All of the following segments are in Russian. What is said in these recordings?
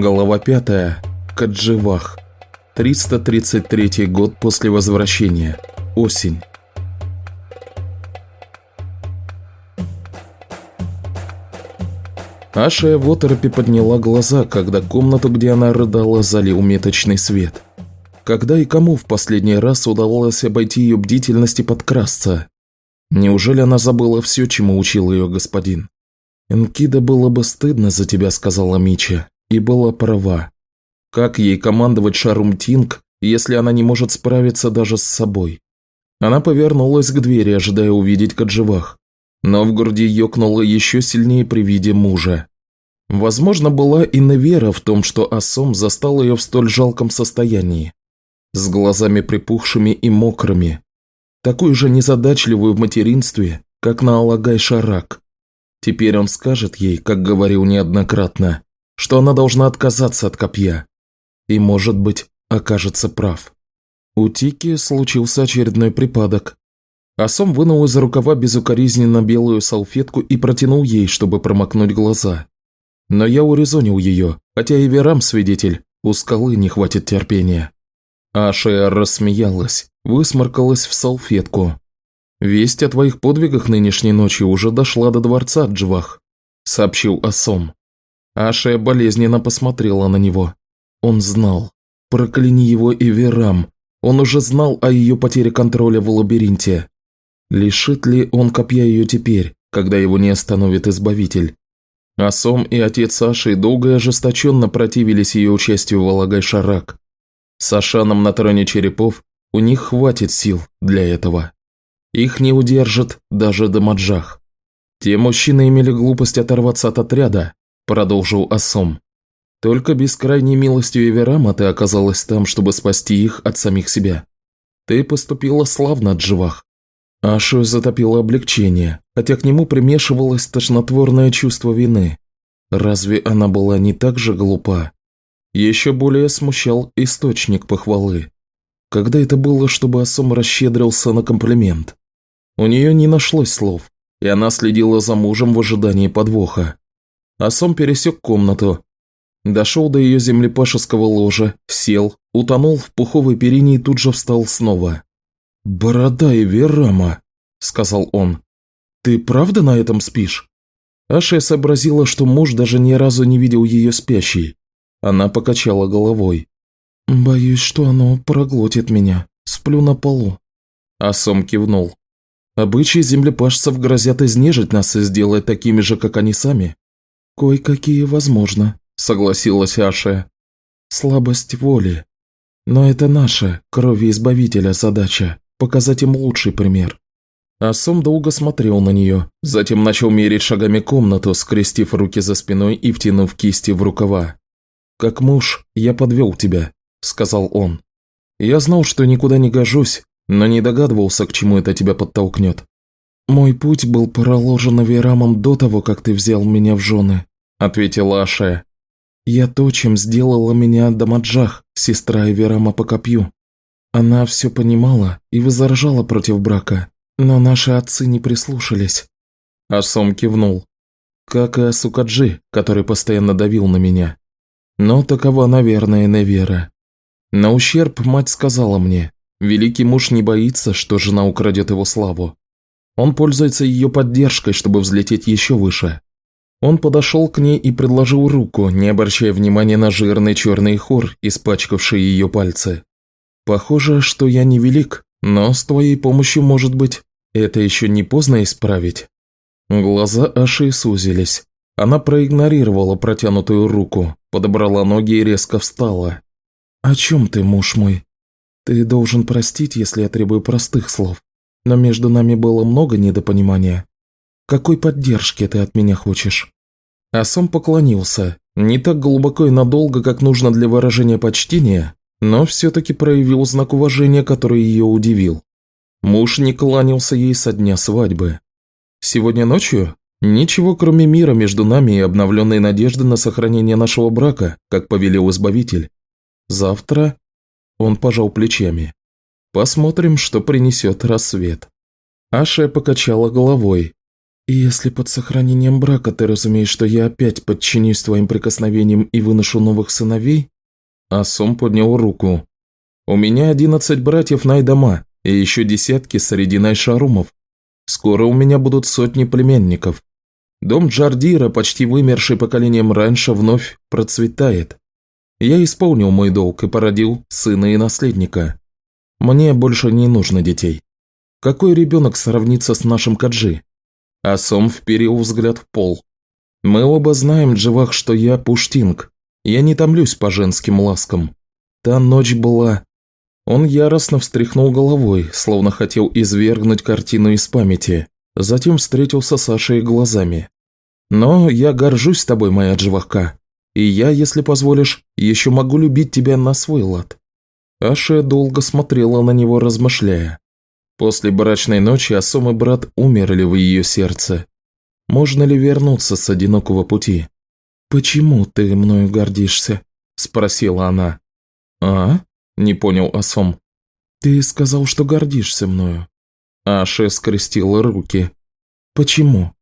Голова пятая. Кадживах. 333 год после возвращения. Осень. Аша в оторопе подняла глаза, когда комнату, где она рыдала, залил меточный свет. Когда и кому в последний раз удавалось обойти ее бдительность и подкрасться? Неужели она забыла все, чему учил ее господин? «Энкида было бы стыдно за тебя», – сказала Мича, и была права. Как ей командовать Шарумтинг, если она не может справиться даже с собой? Она повернулась к двери, ожидая увидеть Кадживах, но в груди ёкнуло еще сильнее при виде мужа. Возможно, была и невера в том, что Асом застал ее в столь жалком состоянии, с глазами припухшими и мокрыми, такую же незадачливую в материнстве, как на Алагай-Шарак. Теперь он скажет ей, как говорил неоднократно, что она должна отказаться от копья. И, может быть, окажется прав. У Тики случился очередной припадок. Асом вынул из рукава безукоризненно белую салфетку и протянул ей, чтобы промокнуть глаза. Но я урезонил ее, хотя и Верам свидетель, у скалы не хватит терпения. Аша рассмеялась, высморкалась в салфетку. «Весть о твоих подвигах нынешней ночью уже дошла до дворца Джвах», – сообщил Асом. Аша болезненно посмотрела на него. Он знал. Прокляни его и Верам. Он уже знал о ее потере контроля в лабиринте. Лишит ли он копья ее теперь, когда его не остановит Избавитель? Асом и отец Саши долго и ожесточенно противились ее участию в Алагай-Шарак. С Ашаном на троне черепов у них хватит сил для этого. Их не удержит даже Дамаджах. Те мужчины имели глупость оторваться от отряда, продолжил Асом. Только без крайней милостью Эверама ты оказалась там, чтобы спасти их от самих себя. Ты поступила славно, Дживах. Ашу затопило облегчение, хотя к нему примешивалось тошнотворное чувство вины. Разве она была не так же глупа? Еще более смущал источник похвалы. Когда это было, чтобы Асом расщедрился на комплимент? У нее не нашлось слов, и она следила за мужем в ожидании подвоха. Асом пересек комнату, дошел до ее землепашеского ложа, сел, утонул в пуховой перине и тут же встал снова. «Борода и Верама», – сказал он. «Ты правда на этом спишь?» Аша сообразила, что муж даже ни разу не видел ее спящей. Она покачала головой. «Боюсь, что оно проглотит меня. Сплю на полу». Асом кивнул. «Обычаи землепашцев грозят изнежить нас и сделать такими же, как они сами». «Кое-какие возможно», – согласилась Аша. «Слабость воли. Но это наша, крови Избавителя, задача показать им лучший пример. Асом долго смотрел на нее, затем начал мерить шагами комнату, скрестив руки за спиной и втянув кисти в рукава. «Как муж, я подвел тебя», – сказал он. «Я знал, что никуда не гожусь, но не догадывался, к чему это тебя подтолкнет. Мой путь был проложен Аверамом до того, как ты взял меня в жены», – ответила Аше. «Я то, чем сделала меня Дамаджах, сестра Аверама по копью. Она все понимала и возражала против брака, но наши отцы не прислушались. Асом кивнул. Как и Асукаджи, который постоянно давил на меня. Но такова, наверное, Невера. На ущерб мать сказала мне, великий муж не боится, что жена украдет его славу. Он пользуется ее поддержкой, чтобы взлететь еще выше. Он подошел к ней и предложил руку, не обращая внимания на жирный черный хор, испачкавший ее пальцы. Похоже, что я не велик, но с твоей помощью, может быть, это еще не поздно исправить. Глаза Аши сузились. Она проигнорировала протянутую руку, подобрала ноги и резко встала. «О чем ты, муж мой? Ты должен простить, если я требую простых слов. Но между нами было много недопонимания. Какой поддержки ты от меня хочешь?» А сам поклонился, не так глубоко и надолго, как нужно для выражения почтения, но все-таки проявил знак уважения, который ее удивил. Муж не кланялся ей со дня свадьбы. Сегодня ночью ничего кроме мира между нами и обновленной надежды на сохранение нашего брака, как повелел Избавитель. Завтра он пожал плечами. Посмотрим, что принесет рассвет. Аша покачала головой. И если под сохранением брака ты разумеешь, что я опять подчинюсь твоим прикосновениям и выношу новых сыновей?» Асом поднял руку. «У меня одиннадцать братьев Найдама и еще десятки среди Найшарумов. Скоро у меня будут сотни племенников. Дом Джардира, почти вымерший поколением раньше, вновь процветает. Я исполнил мой долг и породил сына и наследника. Мне больше не нужно детей. Какой ребенок сравнится с нашим Каджи? Асом вперил взгляд в пол. Мы оба знаем, Дживах, что я пуштинг. Я не томлюсь по женским ласкам. Та ночь была... Он яростно встряхнул головой, словно хотел извергнуть картину из памяти. Затем встретился с Ашей глазами. «Но я горжусь тобой, моя Дживахка. И я, если позволишь, еще могу любить тебя на свой лад». Аша долго смотрела на него, размышляя. После брачной ночи Асом и брат умерли в ее сердце. Можно ли вернуться с одинокого пути? «Почему ты мною гордишься?» – спросила она. «А?» – не понял Асом. «Ты сказал, что гордишься мною». Аша скрестила руки. «Почему?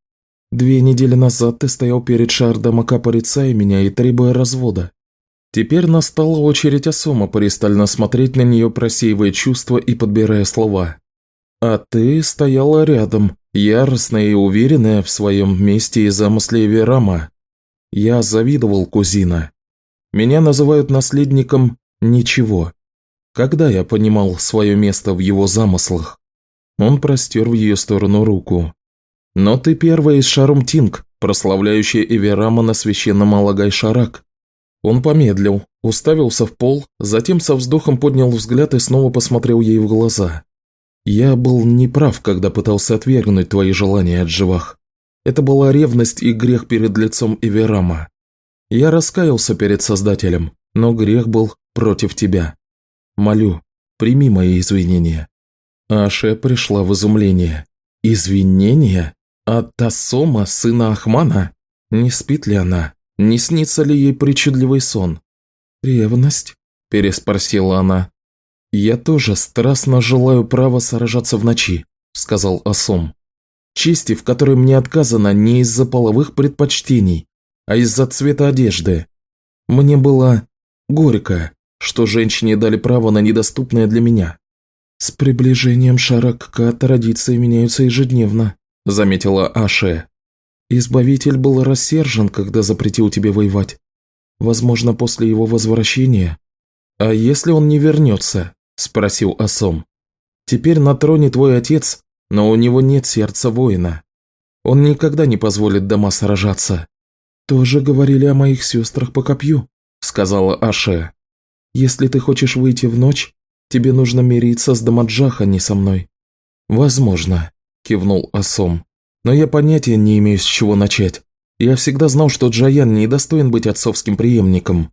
Две недели назад ты стоял перед Шардамака, порицая меня и требуя развода. Теперь настала очередь Асома пристально смотреть на нее, просеивая чувства и подбирая слова. А ты стояла рядом, яростная и уверенная в своем месте и замысле Верама. Я завидовал кузина. Меня называют наследником ничего. Когда я понимал свое место в его замыслах? Он простер в ее сторону руку. Но ты первая из Шарумтинг, прославляющая Эверама на священном Алагай-Шарак. Он помедлил, уставился в пол, затем со вздохом поднял взгляд и снова посмотрел ей в глаза. «Я был неправ, когда пытался отвергнуть твои желания от живах. Это была ревность и грех перед лицом Эверама. Я раскаялся перед Создателем, но грех был против тебя. Молю, прими мои извинения». Аше пришла в изумление. «Извинения? От Тассома, сына Ахмана? Не спит ли она? Не снится ли ей причудливый сон?» «Ревность?» – переспросила она. «Я тоже страстно желаю права сражаться в ночи», – сказал Асом. «Чести, в которой мне отказано не из-за половых предпочтений, а из-за цвета одежды. Мне было горько, что женщине дали право на недоступное для меня». «С приближением Шаракка традиции меняются ежедневно», – заметила Аше. «Избавитель был рассержен, когда запретил тебе воевать. Возможно, после его возвращения. А если он не вернется?» – спросил Асом. «Теперь на троне твой отец, но у него нет сердца воина. Он никогда не позволит дома сражаться». «Тоже говорили о моих сестрах по копью», – сказала Аше. «Если ты хочешь выйти в ночь, тебе нужно мириться с Дамаджах, а не со мной». «Возможно», – кивнул Асом. «Но я понятия не имею, с чего начать. Я всегда знал, что Джаян не достоин быть отцовским преемником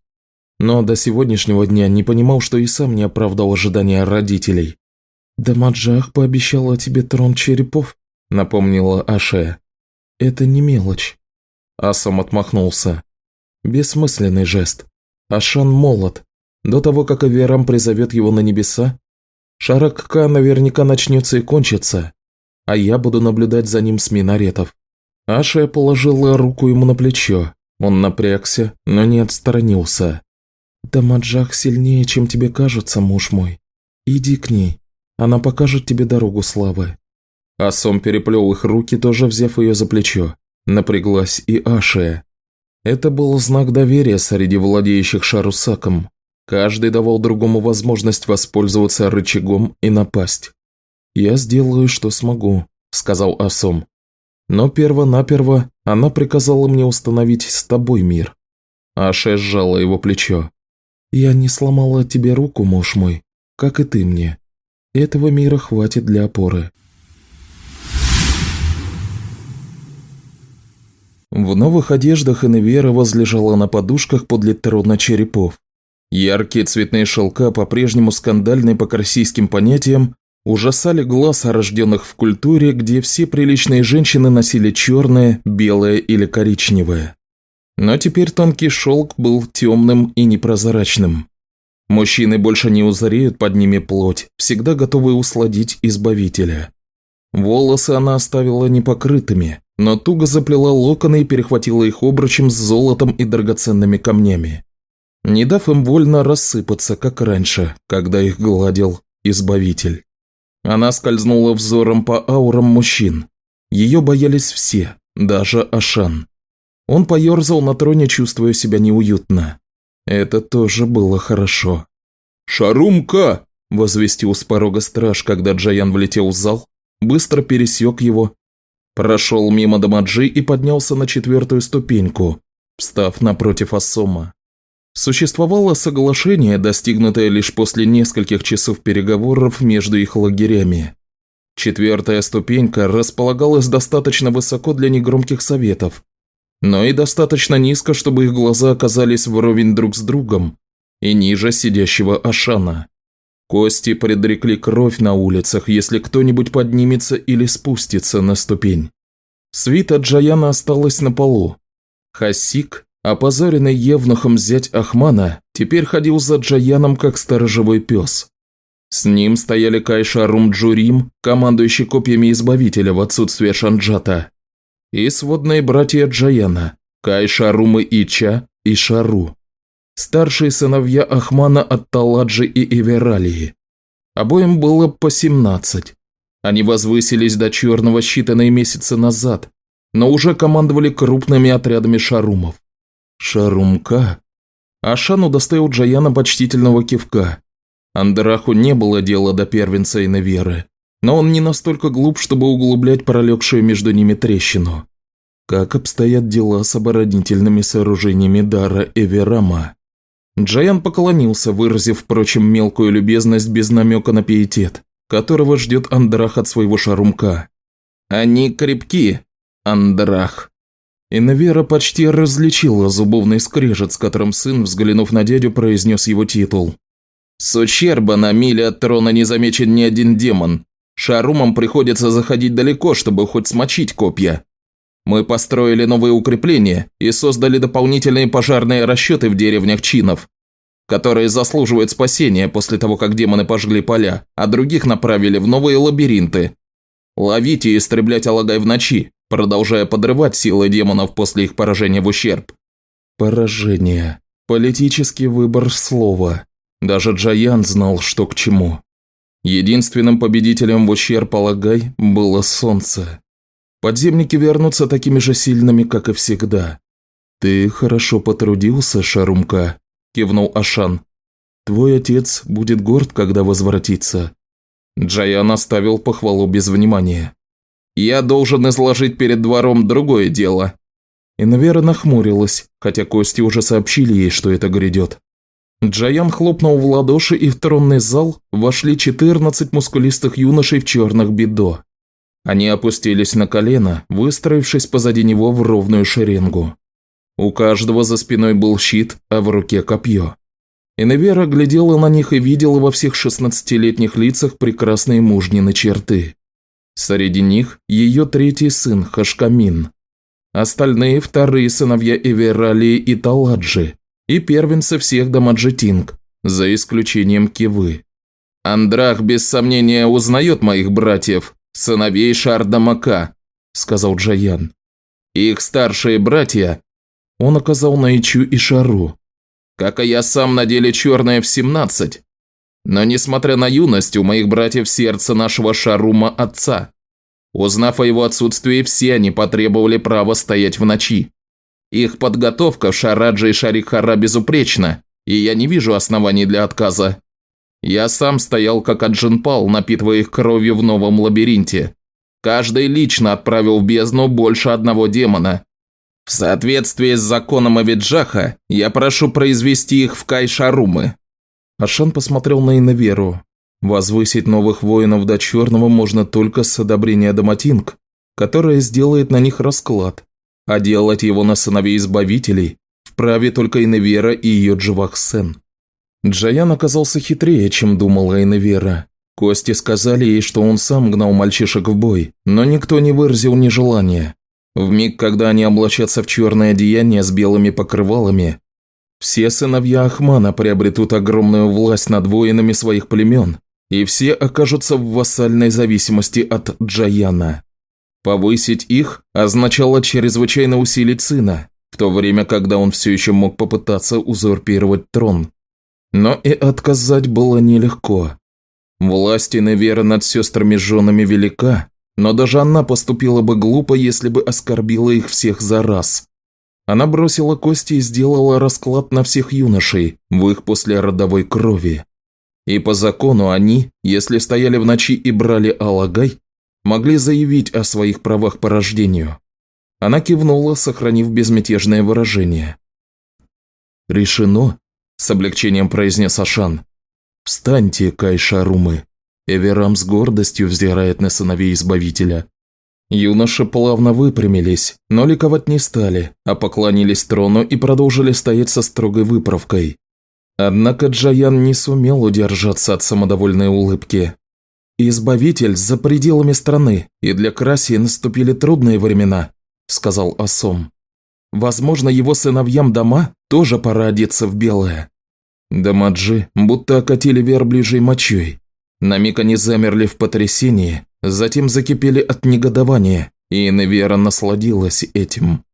но до сегодняшнего дня не понимал, что и сам не оправдал ожидания родителей. «Дамаджах пообещала тебе трон черепов», – напомнила Аше. «Это не мелочь». Асам отмахнулся. Бессмысленный жест. Ашан молод. До того, как Аверам призовет его на небеса, Шаракка наверняка начнется и кончится, а я буду наблюдать за ним с минаретов. Аша положила руку ему на плечо. Он напрягся, но не отстранился. «Дамаджах сильнее, чем тебе кажется, муж мой. Иди к ней, она покажет тебе дорогу славы». Асом переплел их руки, тоже взяв ее за плечо. Напряглась и Ашия. Это был знак доверия среди владеющих Шарусаком. Каждый давал другому возможность воспользоваться рычагом и напасть. «Я сделаю, что смогу», – сказал Асом. «Но перво-наперво она приказала мне установить с тобой мир». Аша сжала его плечо. «Я не сломала тебе руку, муж мой, как и ты мне. Этого мира хватит для опоры». В новых одеждах Иневера возлежала на подушках подле трона черепов. Яркие цветные шелка, по-прежнему скандальные по российским понятиям, ужасали глаз рожденных в культуре, где все приличные женщины носили черное, белое или коричневое. Но теперь тонкий шелк был темным и непрозрачным. Мужчины больше не узреют под ними плоть, всегда готовые усладить избавителя. Волосы она оставила непокрытыми, но туго заплела локоны и перехватила их обручем с золотом и драгоценными камнями, не дав им вольно рассыпаться, как раньше, когда их гладил Избавитель. Она скользнула взором по аурам мужчин. Ее боялись все, даже Ашан. Он поерзал на троне, чувствуя себя неуютно. Это тоже было хорошо. «Шарумка!» – возвестил с порога страж, когда Джаян влетел в зал, быстро пересек его, прошел мимо Дамаджи и поднялся на четвертую ступеньку, встав напротив Ассома. Существовало соглашение, достигнутое лишь после нескольких часов переговоров между их лагерями. Четвертая ступенька располагалась достаточно высоко для негромких советов, но и достаточно низко, чтобы их глаза оказались вровень друг с другом и ниже сидящего Ашана. Кости предрекли кровь на улицах, если кто-нибудь поднимется или спустится на ступень. Свита Джаяна осталась на полу. Хасик, опозоренный евнухом зять Ахмана, теперь ходил за Джаяном как сторожевой пес. С ним стояли Кайша Румджурим, командующий копьями Избавителя в отсутствие Шанджата, и сводные братья Джаяна, Кайша Румы Ича и Шару старшие сыновья Ахмана от Таладжи и Эвералии. Обоим было по 17. Они возвысились до черного считанные месяцы назад, но уже командовали крупными отрядами шарумов. Шарумка? Ашан удостоил Джаяна почтительного кивка. Андраху не было дела до первенца Инаверы, но он не настолько глуп, чтобы углублять пролегшую между ними трещину. Как обстоят дела с оборонительными сооружениями Дара Эверама? Джаян поклонился, выразив, впрочем, мелкую любезность без намека на пиетет, которого ждет Андрах от своего шарумка. «Они крепки, Андрах». Инвера почти различила зубовный скрежет, с которым сын, взглянув на дядю, произнес его титул. «С ущерба на миле от трона не замечен ни один демон. Шарумам приходится заходить далеко, чтобы хоть смочить копья. Мы построили новые укрепления и создали дополнительные пожарные расчеты в деревнях чинов, которые заслуживают спасения после того, как демоны пожгли поля, а других направили в новые лабиринты. Ловить и истреблять Алагай в ночи, продолжая подрывать силы демонов после их поражения в ущерб. Поражение. Политический выбор слова. Даже Джаян знал, что к чему. Единственным победителем в ущерб Алагай было солнце. Подземники вернутся такими же сильными, как и всегда. Ты хорошо потрудился, Шарумка, кивнул Ашан. Твой отец будет горд, когда возвратится. Джаян оставил похвалу без внимания. «Я должен изложить перед двором другое дело». Инвера нахмурилась, хотя кости уже сообщили ей, что это грядет. Джаян хлопнул в ладоши, и в тронный зал вошли 14 мускулистых юношей в черных бидо. Они опустились на колено, выстроившись позади него в ровную шеренгу. У каждого за спиной был щит, а в руке копье. Иневера глядела на них и видела во всех шестнадцатилетних лицах прекрасные мужнины черты. Среди них ее третий сын Хашкамин. Остальные вторые сыновья Эвералии и Таладжи и первенцы всех Дамаджитинг, за исключением Кивы. Андрах без сомнения узнает моих братьев, сыновей Шардамака», – сказал Джаян. «Их старшие братья...» Он оказал на Ичу и Шару. «Как и я сам надели черное в 17. Но несмотря на юность, у моих братьев сердце нашего Шарума отца. Узнав о его отсутствии, все они потребовали права стоять в ночи. Их подготовка в Шараджа и Шарихара безупречна, и я не вижу оснований для отказа. Я сам стоял как Аджинпал, напитывая их кровью в новом лабиринте. Каждый лично отправил в бездну больше одного демона. В соответствии с законом Авиджаха, я прошу произвести их в Кайшарумы». Ашан посмотрел на Инаверу. Возвысить новых воинов до черного можно только с одобрения Даматинг, которая сделает на них расклад, а делать его на сыновей избавителей вправе только Иневера и ее Дживахсен. Джаян оказался хитрее, чем думала Эйневера. Кости сказали ей, что он сам гнал мальчишек в бой, но никто не выразил нежелания. В миг, когда они облачатся в черное одеяние с белыми покрывалами, все сыновья Ахмана приобретут огромную власть над воинами своих племен, и все окажутся в вассальной зависимости от Джаяна. Повысить их означало чрезвычайно усилить сына, в то время, когда он все еще мог попытаться узурпировать трон. Но и отказать было нелегко. Власть Иневера над сестрами-женами велика, но даже она поступила бы глупо, если бы оскорбила их всех за раз. Она бросила кости и сделала расклад на всех юношей в их послеродовой крови. И по закону они, если стояли в ночи и брали Алагай, могли заявить о своих правах по рождению. Она кивнула, сохранив безмятежное выражение. «Решено», – с облегчением произнес Ашан. «Встаньте, Кайшарумы!» Эверам с гордостью взирает на сыновей Избавителя. Юноши плавно выпрямились, но ликовать не стали, а поклонились трону и продолжили стоять со строгой выправкой. Однако Джаян не сумел удержаться от самодовольной улыбки. «Избавитель за пределами страны, и для Краси наступили трудные времена», – сказал Асом. «Возможно, его сыновьям дома тоже пора одеться в белое». Дамаджи будто окатили верблюжьей мочой. На миг они замерли в потрясении, затем закипели от негодования, и Невера насладилась этим.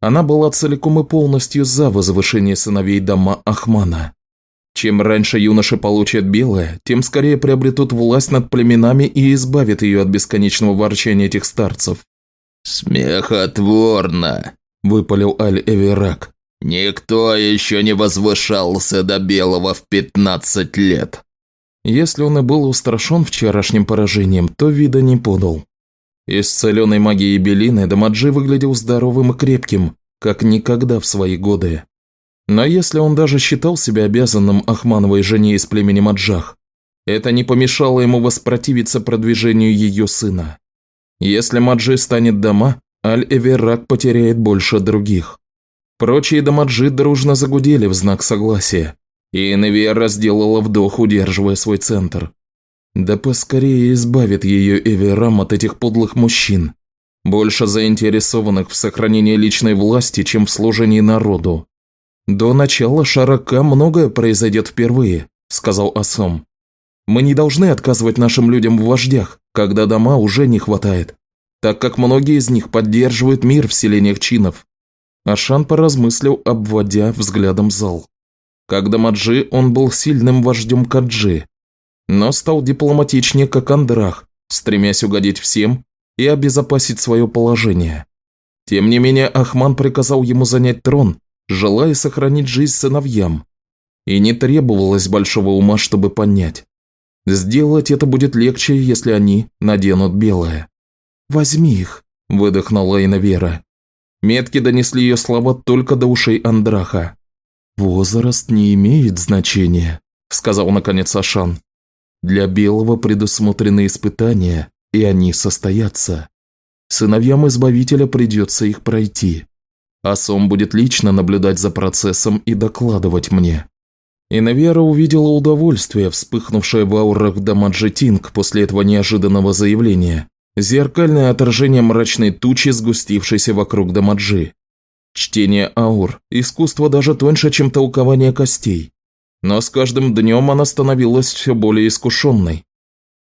Она была целиком и полностью за возвышение сыновей дома Ахмана. Чем раньше юноши получат белое, тем скорее приобретут власть над племенами и избавят ее от бесконечного ворчания этих старцев. «Смехотворно!» – выпалил Аль-Эверак. «Никто еще не возвышался до белого в пятнадцать лет». Если он и был устрашен вчерашним поражением, то вида не подал. Исцеленной магией Белины Дамаджи выглядел здоровым и крепким, как никогда в свои годы. Но если он даже считал себя обязанным Ахмановой жене из племени Маджах, это не помешало ему воспротивиться продвижению ее сына. Если Маджи станет дома, Аль-Эверак потеряет больше других. Прочие Дамаджи дружно загудели в знак согласия, и Эневиара сделала вдох, удерживая свой центр. Да поскорее избавит ее Эверам от этих подлых мужчин, больше заинтересованных в сохранении личной власти, чем в служении народу. «До начала Шарака многое произойдет впервые», – сказал Асом. «Мы не должны отказывать нашим людям в вождях, когда дома уже не хватает, так как многие из них поддерживают мир в селениях чинов». Ашан поразмыслил, обводя взглядом зал. Как Дамаджи он был сильным вождем Каджи, но стал дипломатичнее, как Андрах, стремясь угодить всем и обезопасить свое положение. Тем не менее, Ахман приказал ему занять трон желая сохранить жизнь сыновьям. И не требовалось большого ума, чтобы понять. Сделать это будет легче, если они наденут белое. «Возьми их», – выдохнула Инавера. Метки донесли ее слова только до ушей Андраха. «Возраст не имеет значения», – сказал наконец Ашан. «Для белого предусмотрены испытания, и они состоятся. Сыновьям Избавителя придется их пройти. Асом будет лично наблюдать за процессом и докладывать мне. Инавера увидела удовольствие, вспыхнувшее в аурах Дамаджетинг после этого неожиданного заявления. Зеркальное отражение мрачной тучи, сгустившейся вокруг Дамаджи. Чтение аур – искусство даже тоньше, чем толкование костей. Но с каждым днем она становилась все более искушенной.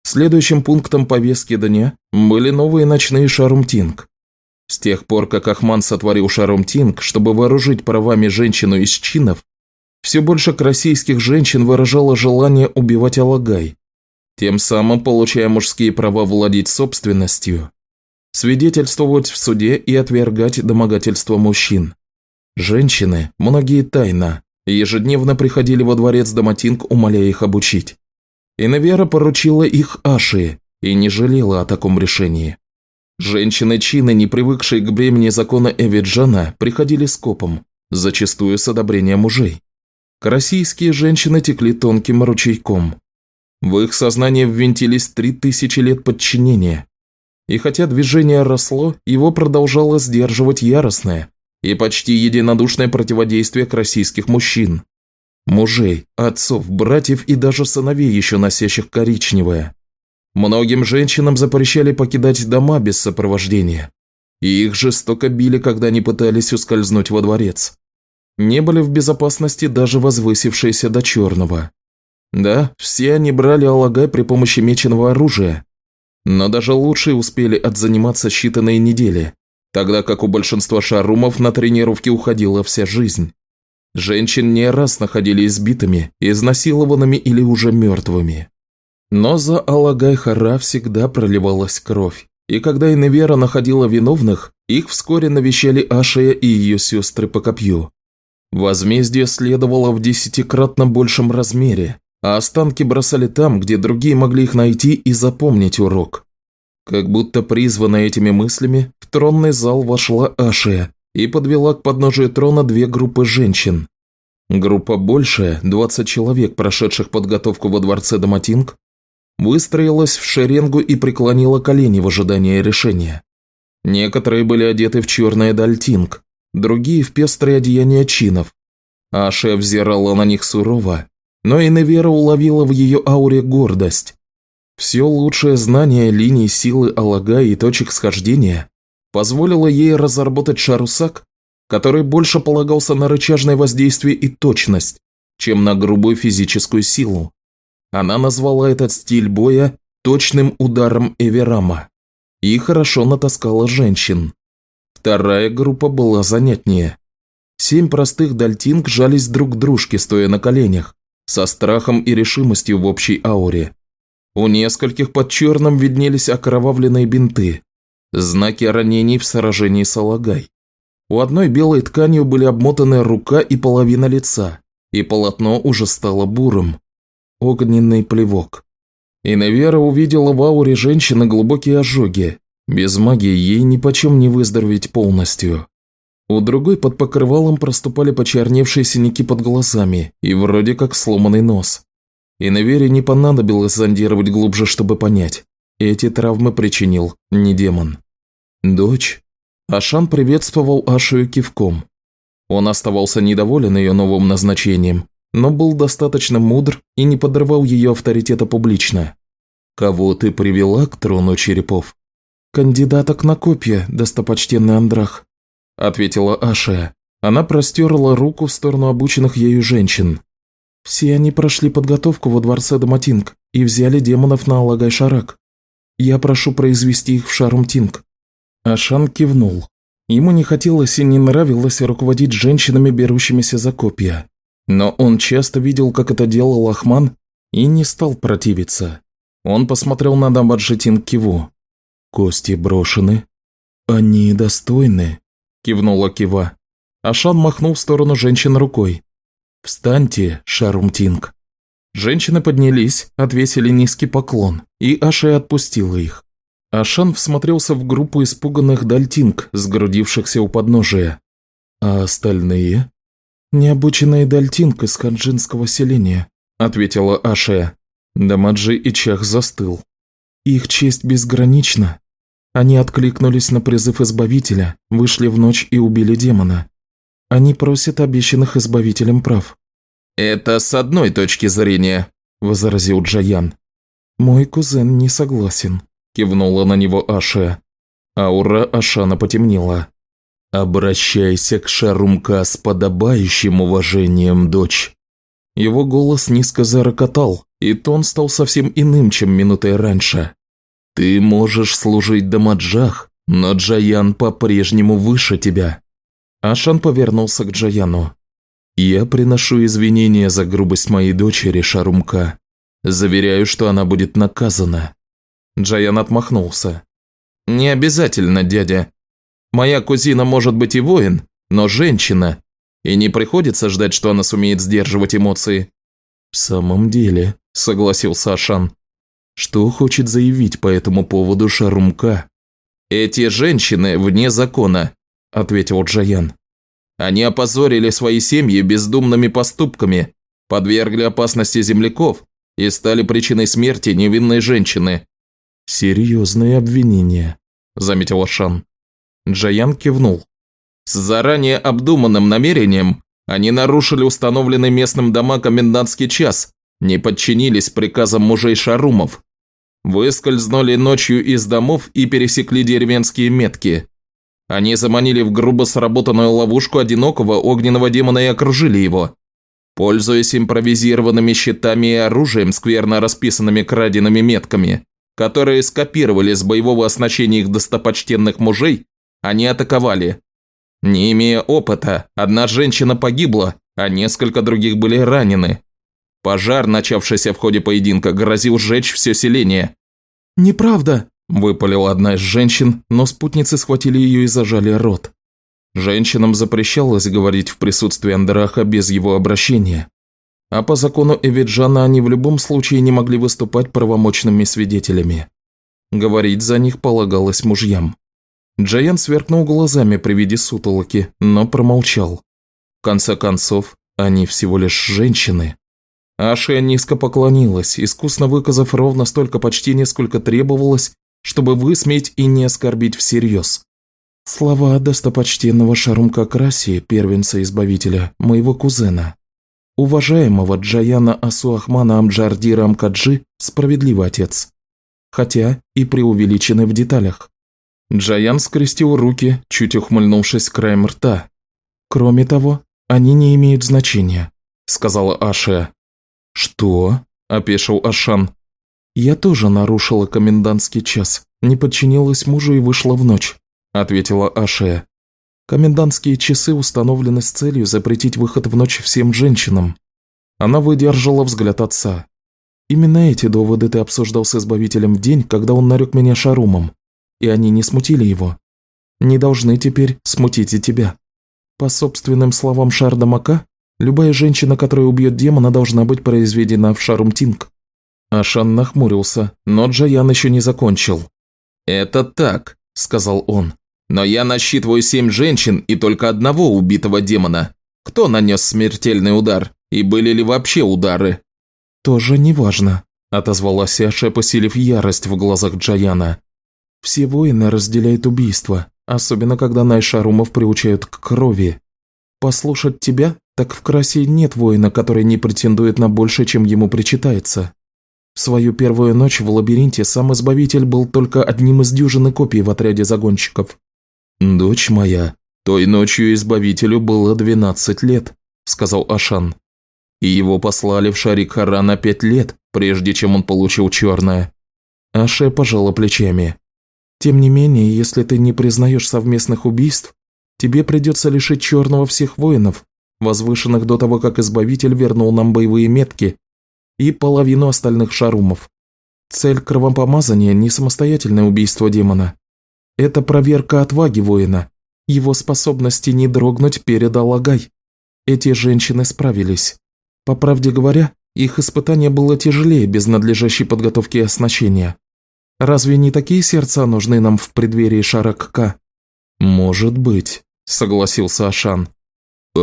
Следующим пунктом повестки дня были новые ночные шарумтинг. С тех пор, как Ахман сотворил Шаром Тинг, чтобы вооружить правами женщину из чинов, все больше российских женщин выражало желание убивать Алагай, тем самым получая мужские права владеть собственностью, свидетельствовать в суде и отвергать домогательства мужчин. Женщины, многие тайно, ежедневно приходили во дворец Даматинг, умоляя их обучить. Инавера поручила их Аши и не жалела о таком решении. Женщины Чины, не привыкшие к бремени закона Эвиджана, приходили скопом, зачастую с одобрения мужей. Российские женщины текли тонким ручейком. В их сознание ввинтились три тысячи лет подчинения. И хотя движение росло, его продолжало сдерживать яростное и почти единодушное противодействие к российских мужчин. Мужей, отцов, братьев и даже сыновей, еще носящих коричневое. Многим женщинам запрещали покидать дома без сопровождения, и их жестоко били, когда они пытались ускользнуть во дворец. Не были в безопасности даже возвысившиеся до черного. Да, все они брали Алагай при помощи меченого оружия, Но даже лучшие успели отзаниматься считанные недели, тогда как у большинства шарумов на тренировки уходила вся жизнь. Женщин не раз находили избитыми, изнасилованными или уже мертвыми. Но за Алагай-Хара всегда проливалась кровь, и когда Иневера находила виновных, их вскоре навещали Ашия и ее сестры по копью. Возмездие следовало в десятикратно большем размере, а останки бросали там, где другие могли их найти и запомнить урок. Как будто призванная этими мыслями, в тронный зал вошла Ашия и подвела к подножию трона две группы женщин. Группа большая, 20 человек, прошедших подготовку во дворце Доматинг, выстроилась в шеренгу и преклонила колени в ожидании решения. Некоторые были одеты в черное дальтинг, другие в пестрые одеяния чинов. Аша взирала на них сурово, но Иневера уловила в ее ауре гордость. Все лучшее знание линий силы Алага и точек схождения позволило ей разработать шарусак, который больше полагался на рычажное воздействие и точность, чем на грубую физическую силу. Она назвала этот стиль боя точным ударом Эверама и хорошо натаскала женщин. Вторая группа была занятнее. Семь простых дальтинг жались друг к дружке, стоя на коленях, со страхом и решимостью в общей ауре. У нескольких под черным виднелись окровавленные бинты, знаки ранений в сражении с Алагай. У одной белой тканью были обмотаны рука и половина лица, и полотно уже стало бурым. Огненный плевок. Иневера увидела в ауре женщины глубокие ожоги. Без магии ей ни почем не выздороветь полностью. У другой под покрывалом проступали почерневшие синяки под глазами и вроде как сломанный нос. Иневере не понадобилось зондировать глубже, чтобы понять. Эти травмы причинил не демон. Дочь. Ашан приветствовал Ашию кивком. Он оставался недоволен ее новым назначением, но был достаточно мудр и не подрывал ее авторитета публично. «Кого ты привела к трону черепов?» «Кандидаток на копья, достопочтенный Андрах», – ответила Аша. Она простерла руку в сторону обученных ею женщин. «Все они прошли подготовку во дворце Доматинг и взяли демонов на Алагай-Шарак. Я прошу произвести их в Шарум-Тинг». Ашан кивнул. Ему не хотелось и не нравилось руководить женщинами, берущимися за копья. Но он часто видел, как это делал Ахман, и не стал противиться. Он посмотрел на Дамбаджетин Киву. «Кости брошены. Они достойны», – кивнула Кива. Ашан махнул в сторону женщин рукой. «Встаньте, Шарумтинг». Женщины поднялись, отвесили низкий поклон, и Аше отпустила их. Ашан всмотрелся в группу испуганных дальтинг, сгрудившихся у подножия. «А остальные?» «Необученные дальтинг из ханджинского селения», – ответила Аше. Дамаджи и Чах застыл. «Их честь безгранична. Они откликнулись на призыв Избавителя, вышли в ночь и убили демона. Они просят обещанных Избавителем прав». «Это с одной точки зрения», – возразил Джаян. «Мой кузен не согласен», – кивнула на него Аше. Аура Ашана потемнела. «Обращайся к Шарумка с подобающим уважением, дочь». Его голос низко зарокотал, и тон стал совсем иным, чем минутой раньше. «Ты можешь служить Дамаджах, но Джаян по-прежнему выше тебя». Ашан повернулся к Джаяну. «Я приношу извинения за грубость моей дочери, Шарумка. Заверяю, что она будет наказана». Джаян отмахнулся. «Не обязательно, дядя. Моя кузина может быть и воин, но женщина, и не приходится ждать, что она сумеет сдерживать эмоции». «В самом деле», – согласился Ашан. «Что хочет заявить по этому поводу Шарумка?» «Эти женщины вне закона», – ответил Джаян. «Они опозорили свои семьи бездумными поступками, подвергли опасности земляков и стали причиной смерти невинной женщины». «Серьезные обвинения», – заметил Ашан. Джаян кивнул. С заранее обдуманным намерением они нарушили установленный местным дома комендантский час, не подчинились приказам мужей Шарумов. Выскользнули ночью из домов и пересекли деревенские метки. Они заманили в грубо сработанную ловушку одинокого огненного демона и окружили его. Пользуясь импровизированными щитами и оружием, скверно расписанными краденными метками, которые скопировали с боевого оснащения их достопочтенных мужей, они атаковали. Не имея опыта, одна женщина погибла, а несколько других были ранены. Пожар, начавшийся в ходе поединка, грозил сжечь все селение. «Неправда!» – выпалила одна из женщин, но спутницы схватили ее и зажали рот. Женщинам запрещалось говорить в присутствии Андраха без его обращения. А по закону Эвиджана они в любом случае не могли выступать правомочными свидетелями. Говорить за них полагалось мужьям. Джаян сверкнул глазами при виде сутолоки, но промолчал. В конце концов, они всего лишь женщины. Аша низко поклонилась, искусно выказав ровно столько почтения, сколько требовалось, чтобы высмеять и не оскорбить всерьез. Слова достопочтенного Шарумка Краси, первенца Избавителя, моего кузена. Уважаемого Джаяна Асуахмана Амджардира Амкаджи, справедливый отец. Хотя и преувеличены в деталях. Джаян скрестил руки, чуть ухмыльнувшись краем рта. «Кроме того, они не имеют значения», – сказала Аша. «Что?» – опешил Ашан. «Я тоже нарушила комендантский час, не подчинилась мужу и вышла в ночь. – ответила Ашея. «Комендантские часы установлены с целью запретить выход в ночь всем женщинам». Она выдержала взгляд отца. «Именно эти доводы ты обсуждал с Избавителем в день, когда он нарек меня шарумом, и они не смутили его. Не должны теперь смутить и тебя. По собственным словам Шарда Мака, любая женщина, которая убьет демона, должна быть произведена в Шарумтинг». Ашан нахмурился, но Джаян еще не закончил. «Это так», – сказал он. Но я насчитываю семь женщин и только одного убитого демона. Кто нанес смертельный удар? И были ли вообще удары? Тоже неважно, отозвалась Аша, посилив ярость в глазах Джаяна. Все воины разделяют убийство, особенно когда Найшарумов приучают к крови. Послушать тебя, так в красе нет воина, который не претендует на больше, чем ему причитается. В свою первую ночь в лабиринте сам Избавитель был только одним из дюжины копий в отряде загонщиков. «Дочь моя, той ночью Избавителю было 12 лет», – сказал Ашан. «И его послали в Шарик-Хара на пять лет, прежде чем он получил черное». Аше пожала плечами. «Тем не менее, если ты не признаешь совместных убийств, тебе придется лишить черного всех воинов, возвышенных до того, как Избавитель вернул нам боевые метки, и половину остальных шарумов. Цель кровопомазания – не самостоятельное убийство демона, это проверка отваги воина, его способности не дрогнуть перед Алагай. Эти женщины справились. По правде говоря, их испытание было тяжелее без надлежащей подготовки и оснащения. Разве не такие сердца нужны нам в преддверии Шаракка? Может быть, согласился Ашан.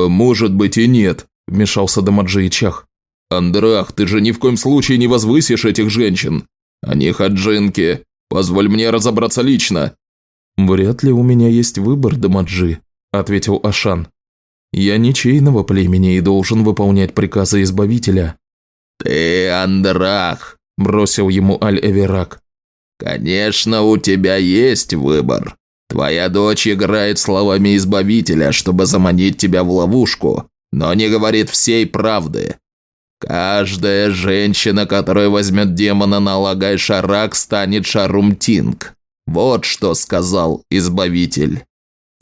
«А может быть и нет, вмешался Дамаджи Чах. Андрах, ты же ни в коем случае не возвысишь этих женщин. Они хаджинки. Позволь мне разобраться лично. «Вряд ли у меня есть выбор, Дамаджи», – ответил Ашан. «Я ничейного племени и должен выполнять приказы Избавителя». «Ты Андрах», – бросил ему Аль-Эверак. «Конечно, у тебя есть выбор. Твоя дочь играет словами Избавителя, чтобы заманить тебя в ловушку, но не говорит всей правды. Каждая женщина, которая возьмет демона на Лагай-Шарак, станет Шарумтинг. Вот что сказал Избавитель.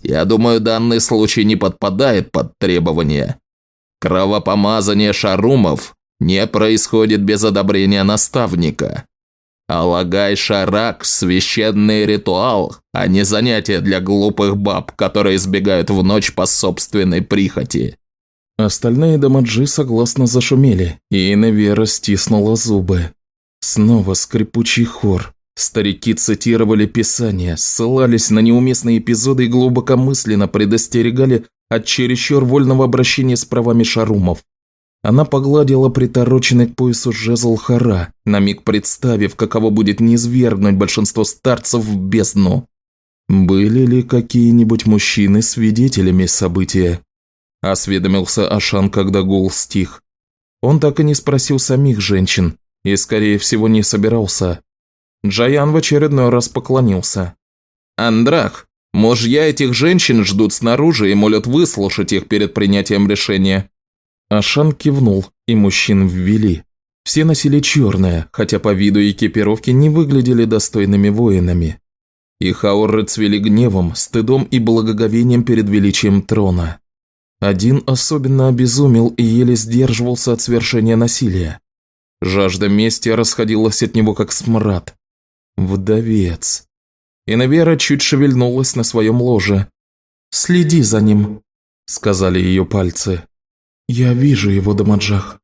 Я думаю, данный случай не подпадает под требования. Кровопомазание шарумов не происходит без одобрения наставника. Алагай-шарак – священный ритуал, а не занятие для глупых баб, которые избегают в ночь по собственной прихоти. Остальные дамаджи согласно зашумели, и Иневера стиснула зубы. Снова скрипучий хор. Старики цитировали Писание, ссылались на неуместные эпизоды и глубокомысленно предостерегали от чересчур вольного обращения с правами шарумов. Она погладила притороченный к поясу жезл Хара, на миг представив, каково будет низвергнуть большинство старцев в бездну. «Были ли какие-нибудь мужчины свидетелями события?» – осведомился Ашан, когда гул стих. Он так и не спросил самих женщин, и, скорее всего, не собирался. Джаян в очередной раз поклонился. «Андрах, мужья этих женщин ждут снаружи и молят выслушать их перед принятием решения». Ашан кивнул, и мужчин ввели. Все носили черное, хотя по виду экипировки не выглядели достойными воинами. Их ауры цвели гневом, стыдом и благоговением перед величием трона. Один особенно обезумел и еле сдерживался от свершения насилия. Жажда мести расходилась от него как смрад. Вдовец. Инавера чуть шевельнулась на своем ложе. «Следи за ним», – сказали ее пальцы. «Я вижу его, Дамаджах».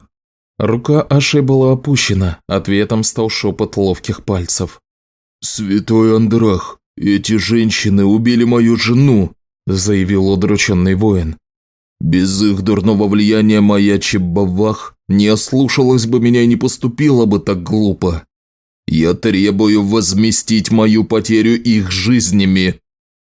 Рука Аши была опущена, ответом стал шепот ловких пальцев. «Святой Андрах, эти женщины убили мою жену», – заявил удрученный воин. «Без их дурного влияния моя Чеббавах не ослушалась бы меня и не поступила бы так глупо. Я требую возместить мою потерю их жизнями».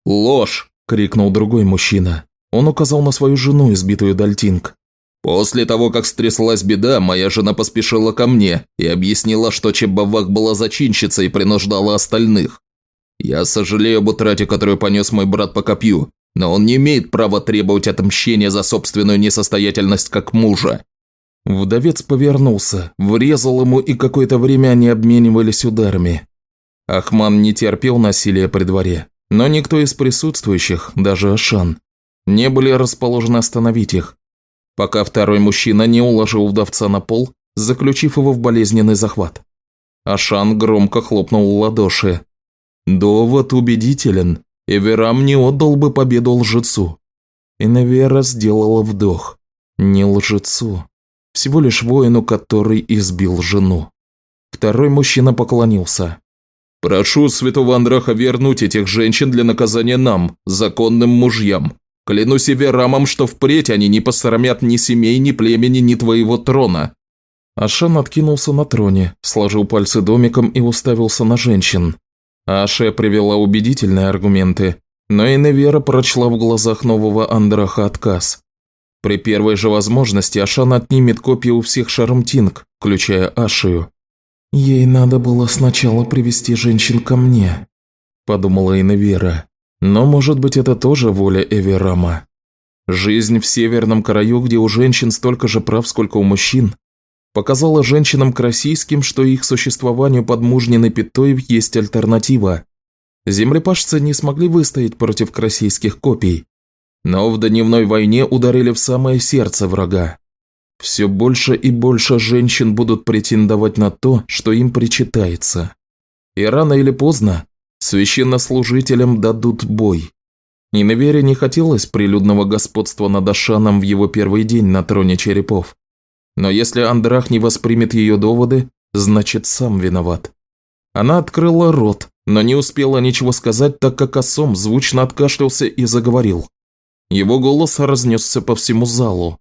«Ложь!» – крикнул другой мужчина. Он указал на свою жену, избитую Дальтинг. После того, как стряслась беда, моя жена поспешила ко мне и объяснила, что Чебавак была зачинщицей и принуждала остальных. Я сожалею об утрате, которую понес мой брат по копью, но он не имеет права требовать отмщения за собственную несостоятельность как мужа. Вдовец повернулся, врезал ему, и какое-то время они обменивались ударами. Ахман не терпел насилия при дворе, но никто из присутствующих, даже Ашан, не были расположены остановить их, пока второй мужчина не уложил вдовца на пол, заключив его в болезненный захват. Ашан громко хлопнул в ладоши. «Довод убедителен. Эверам не отдал бы победу лжецу». Иневера сделала вдох. Не лжецу. Всего лишь воину, который избил жену. Второй мужчина поклонился. «Прошу святого Андраха вернуть этих женщин для наказания нам, законным мужьям. Клянусь Эверамом, что впредь они не посрамят ни семей, ни племени, ни твоего трона». Ашан откинулся на троне, сложил пальцы домиком и уставился на женщин. Аше привела убедительные аргументы, но и Невера прочла в глазах нового Андраха отказ. При первой же возможности Ашан отнимет копии у всех Шармтинг, включая Ашию. «Ей надо было сначала привести женщин ко мне», – подумала Иневера. Но, может быть, это тоже воля Эверама. Жизнь в северном краю, где у женщин столько же прав, сколько у мужчин, показала женщинам красийским, что их существованию под мужниной пятой есть альтернатива. Землепашцы не смогли выстоять против красийских копий, но в дневной войне ударили в самое сердце врага. Все больше и больше женщин будут претендовать на то, что им причитается. И рано или поздно священнослужителям дадут бой. Ниневере не хотелось прилюдного господства над Ашаном в его первый день на троне черепов. Но если Андрах не воспримет ее доводы, значит сам виноват. Она открыла рот, но не успела ничего сказать, так как Асом звучно откашлялся и заговорил. Его голос разнесся по всему залу.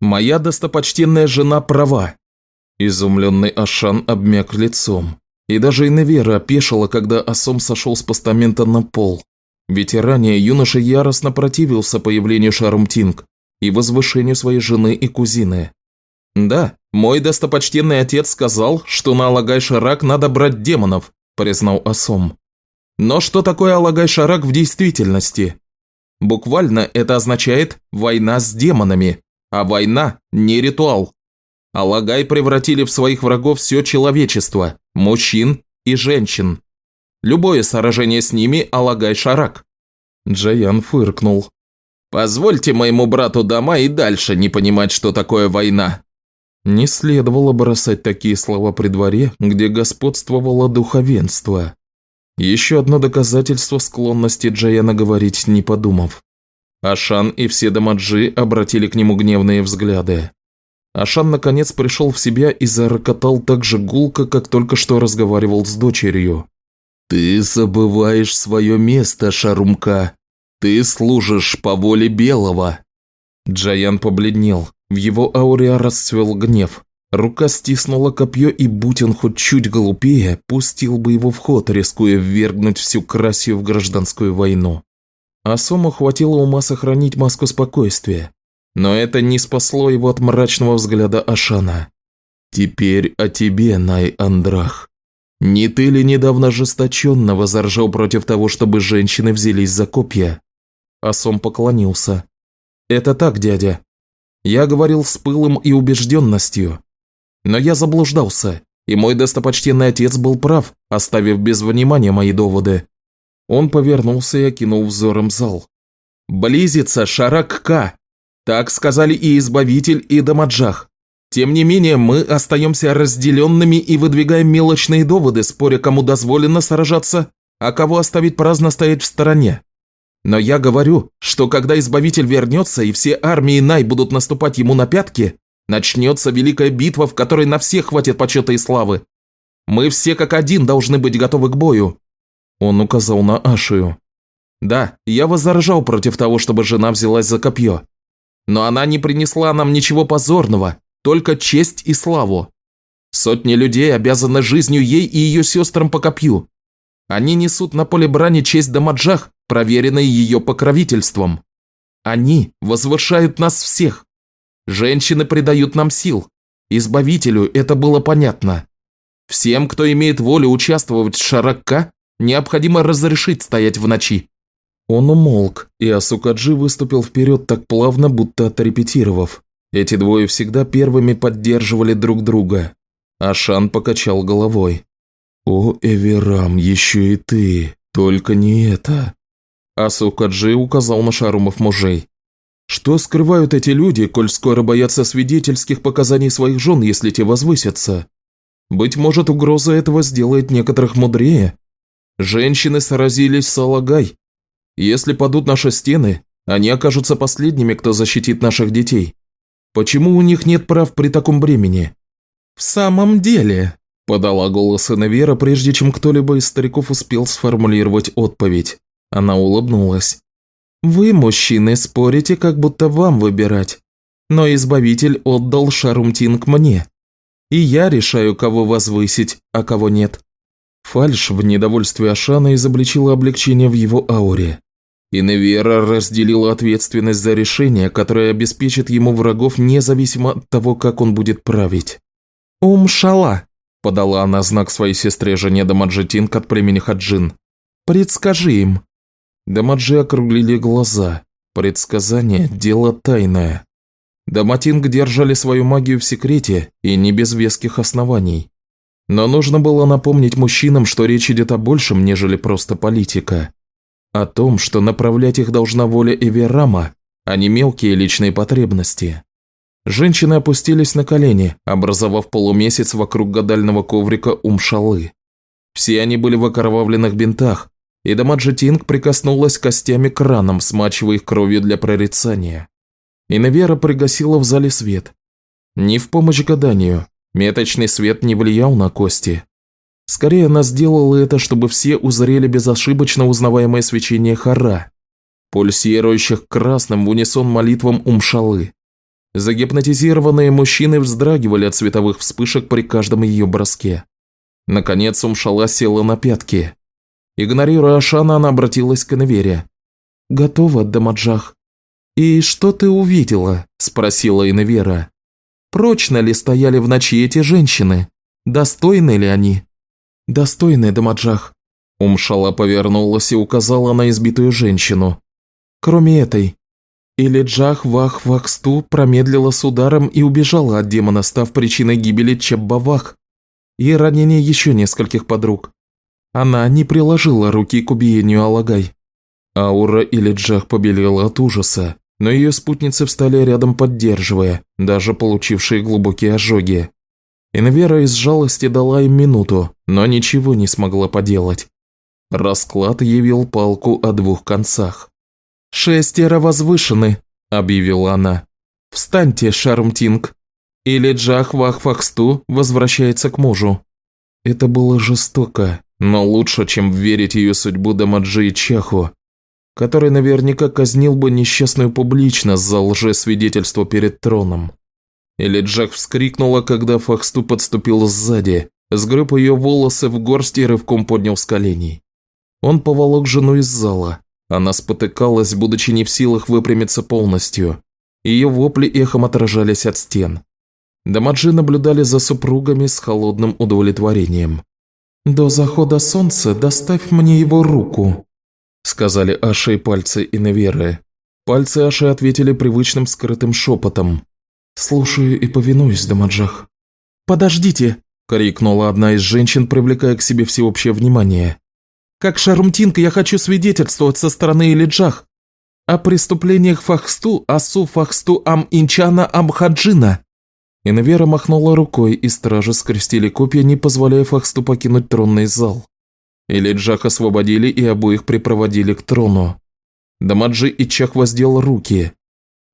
«Моя достопочтенная жена права!» Изумленный Ашан обмяк лицом. И даже Иневера опешила, когда Асом сошел с постамента на пол. Ведь ранее юноша яростно противился появлению Шарумтинг и возвышению своей жены и кузины. «Да, мой достопочтенный отец сказал, что на Алагай-Шарак надо брать демонов», – признал Асом. «Но что такое Алагай-Шарак в действительности? Буквально это означает «война с демонами», а война – не ритуал. Алагай превратили в своих врагов все человечество, мужчин и женщин. Любое сражение с ними – Алагай-Шарак. Джаян фыркнул. «Позвольте моему брату дома и дальше не понимать, что такое война». Не следовало бросать такие слова при дворе, где господствовало духовенство. Еще одно доказательство склонности Джаяна говорить, не подумав. Ашан и все дамаджи обратили к нему гневные взгляды. Ашан наконец пришел в себя и зарокотал так же гулко, как только что разговаривал с дочерью. «Ты забываешь свое место, Шарумка. Ты служишь по воле Белого». Джаян побледнел. В его ауре расцвел гнев. Рука стиснула копье, и будь он хоть чуть глупее, пустил бы его в ход, рискуя ввергнуть всю Красию в гражданскую войну. Асому хватило ума сохранить маску спокойствия, но это не спасло его от мрачного взгляда Ашана. «Теперь о тебе, Най Андрах. Не ты ли недавно ожесточенно возоржал против того, чтобы женщины взялись за копья?» Асом поклонился. «Это так, дядя. Я говорил с пылом и убежденностью. Но я заблуждался, и мой достопочтенный отец был прав, оставив без внимания мои доводы. Он повернулся и окинул взором зал. «Близится Шарак-Ка!» Так сказали и Избавитель, и Дамаджах. Тем не менее, мы остаемся разделенными и выдвигаем мелочные доводы, споря, кому дозволено сражаться, а кого оставить праздно стоять в стороне. Но я говорю, что когда Избавитель вернется и все армии Най будут наступать ему на пятки, начнется великая битва, в которой на всех хватит почета и славы. Мы все как один должны быть готовы к бою. Он указал на Ашию. Да, я возражал против того, чтобы жена взялась за копье. Но она не принесла нам ничего позорного, только честь и славу. Сотни людей обязаны жизнью ей и ее сестрам по копью. Они несут на поле брани честь Дамаджах, проверенной ее покровительством. Они возвышают нас всех. Женщины придают нам сил. Избавителю это было понятно. Всем, кто имеет волю участвовать в Шаракка, необходимо разрешить стоять в ночи. Он умолк, и Асукаджи выступил вперед так плавно, будто отрепетировав. Эти двое всегда первыми поддерживали друг друга. Ашан покачал головой. «О, Эверам, еще и ты, только не это!» Асукаджи указал на Шарумов мужей. «Что скрывают эти люди, коль скоро боятся свидетельских показаний своих жен, если те возвысятся? Быть может, угроза этого сделает некоторых мудрее? Женщины сразились с Алагай. Если падут наши стены, они окажутся последними, кто защитит наших детей. Почему у них нет прав при таком бремени?» «В самом деле», – подала голос Иневера, прежде чем кто-либо из стариков успел сформулировать отповедь. Она улыбнулась. «Вы, мужчины, спорите, как будто вам выбирать. Но Избавитель отдал Шарумтинг мне. И я решаю, кого возвысить, а кого нет». Фальш в недовольстве Ашана изобличила облегчение в его ауре. Иневера разделила ответственность за решение, которое обеспечит ему врагов независимо от того, как он будет править. «Умшала», – подала она знак своей сестре жене Дамаджитинг от племени Хаджин. «Предскажи им». Дамаджи округлили глаза. Предсказание – дело тайное. Даматинг держали свою магию в секрете и не без веских оснований. Но нужно было напомнить мужчинам, что речь идет о большем, нежели просто политика. О том, что направлять их должна воля Эверама, а не мелкие личные потребности. Женщины опустились на колени, образовав полумесяц вокруг гадального коврика Умшалы. Все они были в окровавленных бинтах, и Дамаджи Тинг прикоснулась костями к ранам, смачивая их кровью для прорицания. Иневера пригасила в зале свет. Не в помощь гаданию, меточный свет не влиял на кости. Скорее, она сделала это, чтобы все узрели безошибочно узнаваемое свечение хара, пульсирующих красным в унисон молитвам Умшалы. Загипнотизированные мужчины вздрагивали от световых вспышек при каждом ее броске. Наконец Умшала села на пятки. Игнорируя Ашана, она обратилась к Инвере. «Готова, Дамаджах?» «И что ты увидела?» – спросила Инвера. «Прочно ли стояли в ночи эти женщины? Достойны ли они?» «Достойны, Дамаджах». Умшала повернулась и указала на избитую женщину. «Кроме этой, или Джах Вах Вахсту промедлила с ударом и убежала от демона, став причиной гибели Чеббавах и ранения еще нескольких подруг. Она не приложила руки к убиению Алагай. Аура или Джах побелела от ужаса, но ее спутницы встали рядом поддерживая, даже получившие глубокие ожоги. Инвера из жалости дала им минуту, но ничего не смогла поделать. Расклад явил палку о двух концах. «Шестеро возвышены», – объявила она. «Встаньте, Шармтинг, или Джах Вахфахсту возвращается к мужу». Это было жестоко, но лучше, чем верить ее судьбу Дамаджи и Чаху, который наверняка казнил бы несчастную публично за лжесвидетельство перед троном. Или Джах вскрикнула, когда Фахсту подступил сзади, сгреб ее волосы в горсть и рывком поднял с коленей. Он поволок жену из зала, она спотыкалась, будучи не в силах выпрямиться полностью. Ее вопли эхом отражались от стен. Дамаджи наблюдали за супругами с холодным удовлетворением. «До захода солнца доставь мне его руку», – сказали Аша и пальцы Иневеры. Пальцы Аши ответили привычным скрытым шепотом. «Слушаю и повинуюсь, Дамаджах». «Подождите!» – крикнула одна из женщин, привлекая к себе всеобщее внимание. «Как Шарумтинка я хочу свидетельствовать со стороны Илиджах о преступлениях Фахсту, Асу Фахсту Ам Инчана Ам Хаджина!» Инвера махнула рукой, и стражи скрестили копья, не позволяя Фахсту покинуть тронный зал. Илиджах освободили и обоих припроводили к трону. Дамаджи и Чах воздел руки.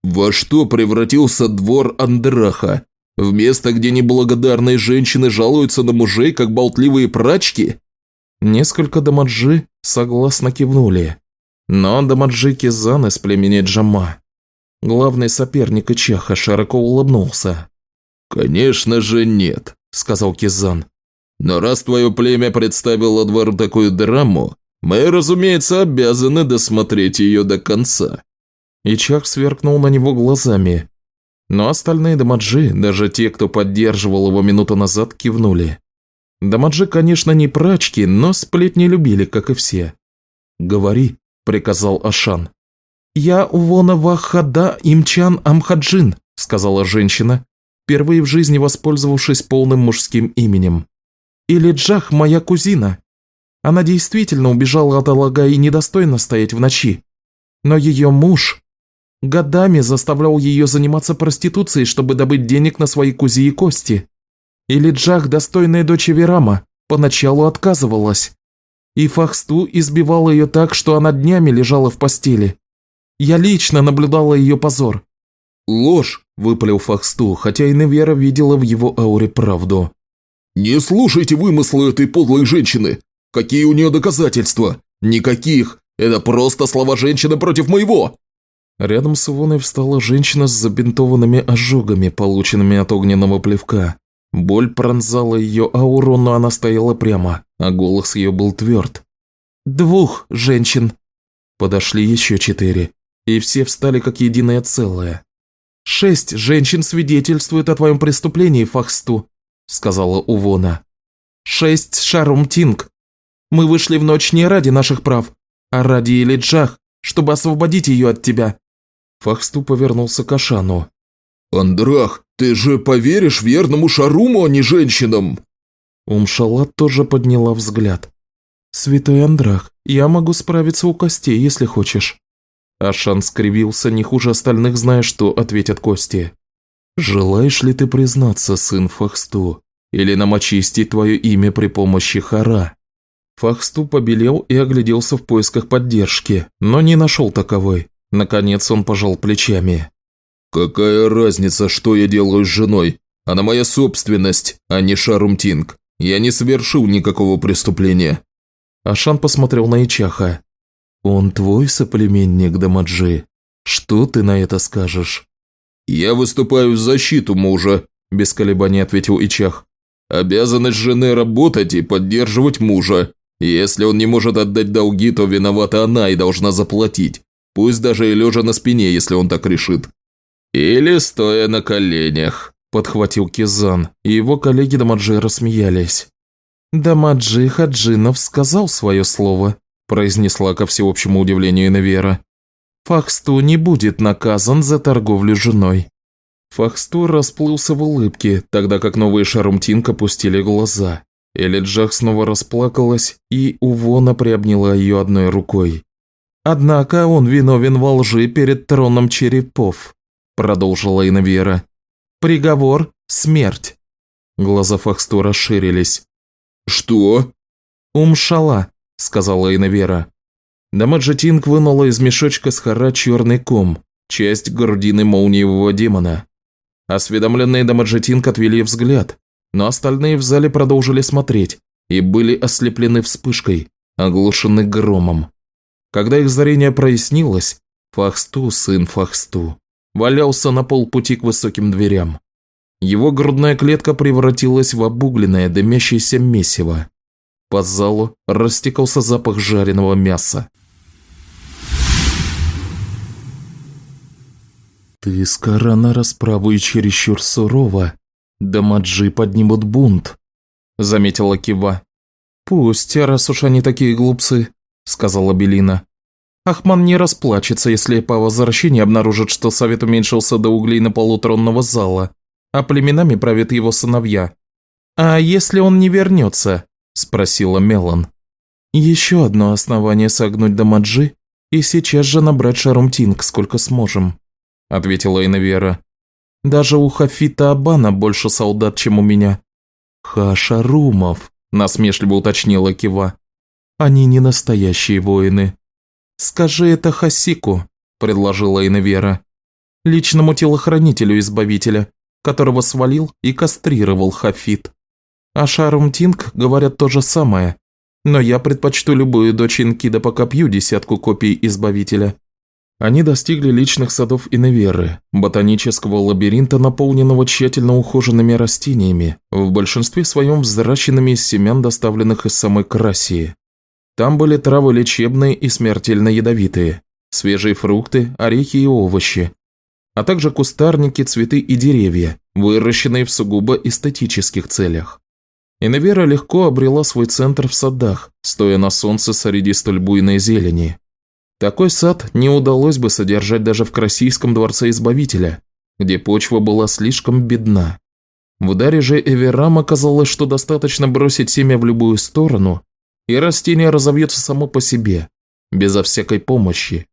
«Во что превратился двор Андраха? В место, где неблагодарные женщины жалуются на мужей, как болтливые прачки?» Несколько Дамаджи согласно кивнули. Но Дамаджи Кизан из племени Джама, главный соперник Ичаха, широко улыбнулся. «Конечно же нет», – сказал Кизан. «Но раз твое племя представило двору такую драму, мы, разумеется, обязаны досмотреть ее до конца». Ичах сверкнул на него глазами. Но остальные Дамаджи, даже те, кто поддерживал его минуту назад, кивнули. Дамаджи, конечно, не прачки, но сплетни любили, как и все. «Говори», – приказал Ашан. «Я Увона Вахада Имчан Амхаджин», – сказала женщина, впервые в жизни воспользовавшись полным мужским именем. «Или Джах, моя кузина. Она действительно убежала от Алага и недостойна стоять в ночи. Но ее муж годами заставлял ее заниматься проституцией, чтобы добыть денег на свои кузи и кости. Или Джах, достойная дочь Верама, поначалу отказывалась. И Фахсту избивала ее так, что она днями лежала в постели. Я лично наблюдала ее позор. «Ложь!» – выпалил Фахсту, хотя и Невера видела в его ауре правду. «Не слушайте вымыслы этой подлой женщины! Какие у нее доказательства? Никаких! Это просто слова женщины против моего!» Рядом с Ивоной встала женщина с забинтованными ожогами, полученными от огненного плевка. Боль пронзала ее ауру, но она стояла прямо, а голос ее был тверд. «Двух женщин!» Подошли еще четыре, и все встали как единое целое. «Шесть женщин свидетельствуют о твоем преступлении, Фахсту», – сказала Увона. «Шесть Шарумтинг. Мы вышли в ночь не ради наших прав, а ради Илиджах, чтобы освободить ее от тебя». Фахсту повернулся к Ашану. «Андрах, ты же поверишь верному Шаруму, а не женщинам?» Умшала тоже подняла взгляд. «Святой Андрах, я могу справиться у костей, если хочешь». Ашан скривился не хуже остальных, зная, что ответят Кости. «Желаешь ли ты признаться, сын Фахсту, или нам очистить твое имя при помощи Хара?» Фахсту побелел и огляделся в поисках поддержки, но не нашел таковой. Наконец он пожал плечами. «Какая разница, что я делаю с женой? Она моя собственность, а не Шарумтинг. Я не совершил никакого преступления». Ашан посмотрел на Ичаха. «Он твой соплеменник, Дамаджи. Что ты на это скажешь?» «Я выступаю в защиту мужа», – без колебаний ответил Ичах. «Обязанность жены работать и поддерживать мужа. Если он не может отдать долги, то виновата она и должна заплатить. Пусть даже и лежа на спине, если он так решит». «Или стоя на коленях», – подхватил Кизан, и его коллеги Дамаджи рассмеялись. «Дамаджи Хаджинов сказал свое слово», произнесла ко всеобщему удивлению Инвера. Фахсту не будет наказан за торговлю женой. Фахсту расплылся в улыбке, тогда как новые Шарумтинг опустили глаза. Элиджах снова расплакалась, и Увона приобняла ее одной рукой. «Однако он виновен во лжи перед троном черепов», – продолжила Инвера. «Приговор – смерть». Глаза Фахсту расширились. «Что?» «Умшала сказала Инавера. Дамаджетинг вынула из мешочка с хара черный ком, часть грудины молниевого демона. Осведомленные Дамаджетинг отвели взгляд, но остальные в зале продолжили смотреть и были ослеплены вспышкой, оглушены громом. Когда их зрение прояснилось, Фахсту, сын Фахсту, валялся на полпути к высоким дверям. Его грудная клетка превратилась в обугленное дымящееся месиво. По залу растекался запах жареного мяса. «Ты скоро на расправу и чересчур сурова. Дамаджи поднимут бунт», – заметила Кива. «Пусть, раз уж они такие глупцы», – сказала Белина. Ахман не расплачется, если по возвращении обнаружит, что совет уменьшился до углей на полу тронного зала, а племенами правят его сыновья. «А если он не вернется?» – спросила Мелан. «Еще одно основание согнуть до Маджи и сейчас же набрать Шарумтинг, сколько сможем», – ответила Инавера. «Даже у Хафита Абана больше солдат, чем у меня». «Хашарумов», – насмешливо уточнила Кива. «Они не настоящие воины». «Скажи это Хасику», – предложила Инавера. «Личному телохранителю Избавителя, которого свалил и кастрировал Хафит. А Шарумтинг говорят то же самое, но я предпочту любую дочь Инкида по копью десятку копий Избавителя». Они достигли личных садов Иневеры, ботанического лабиринта, наполненного тщательно ухоженными растениями, в большинстве своем взращенными из семян, доставленных из самой Красии. Там были травы лечебные и смертельно ядовитые, свежие фрукты, орехи и овощи, а также кустарники, цветы и деревья, выращенные в сугубо эстетических целях. Иневера легко обрела свой центр в садах, стоя на солнце среди столь буйной зелени. Такой сад не удалось бы содержать даже в Красийском дворце Избавителя, где почва была слишком бедна. В ударе же Эверам оказалось, что достаточно бросить семя в любую сторону, и растение разовьется само по себе, безо всякой помощи.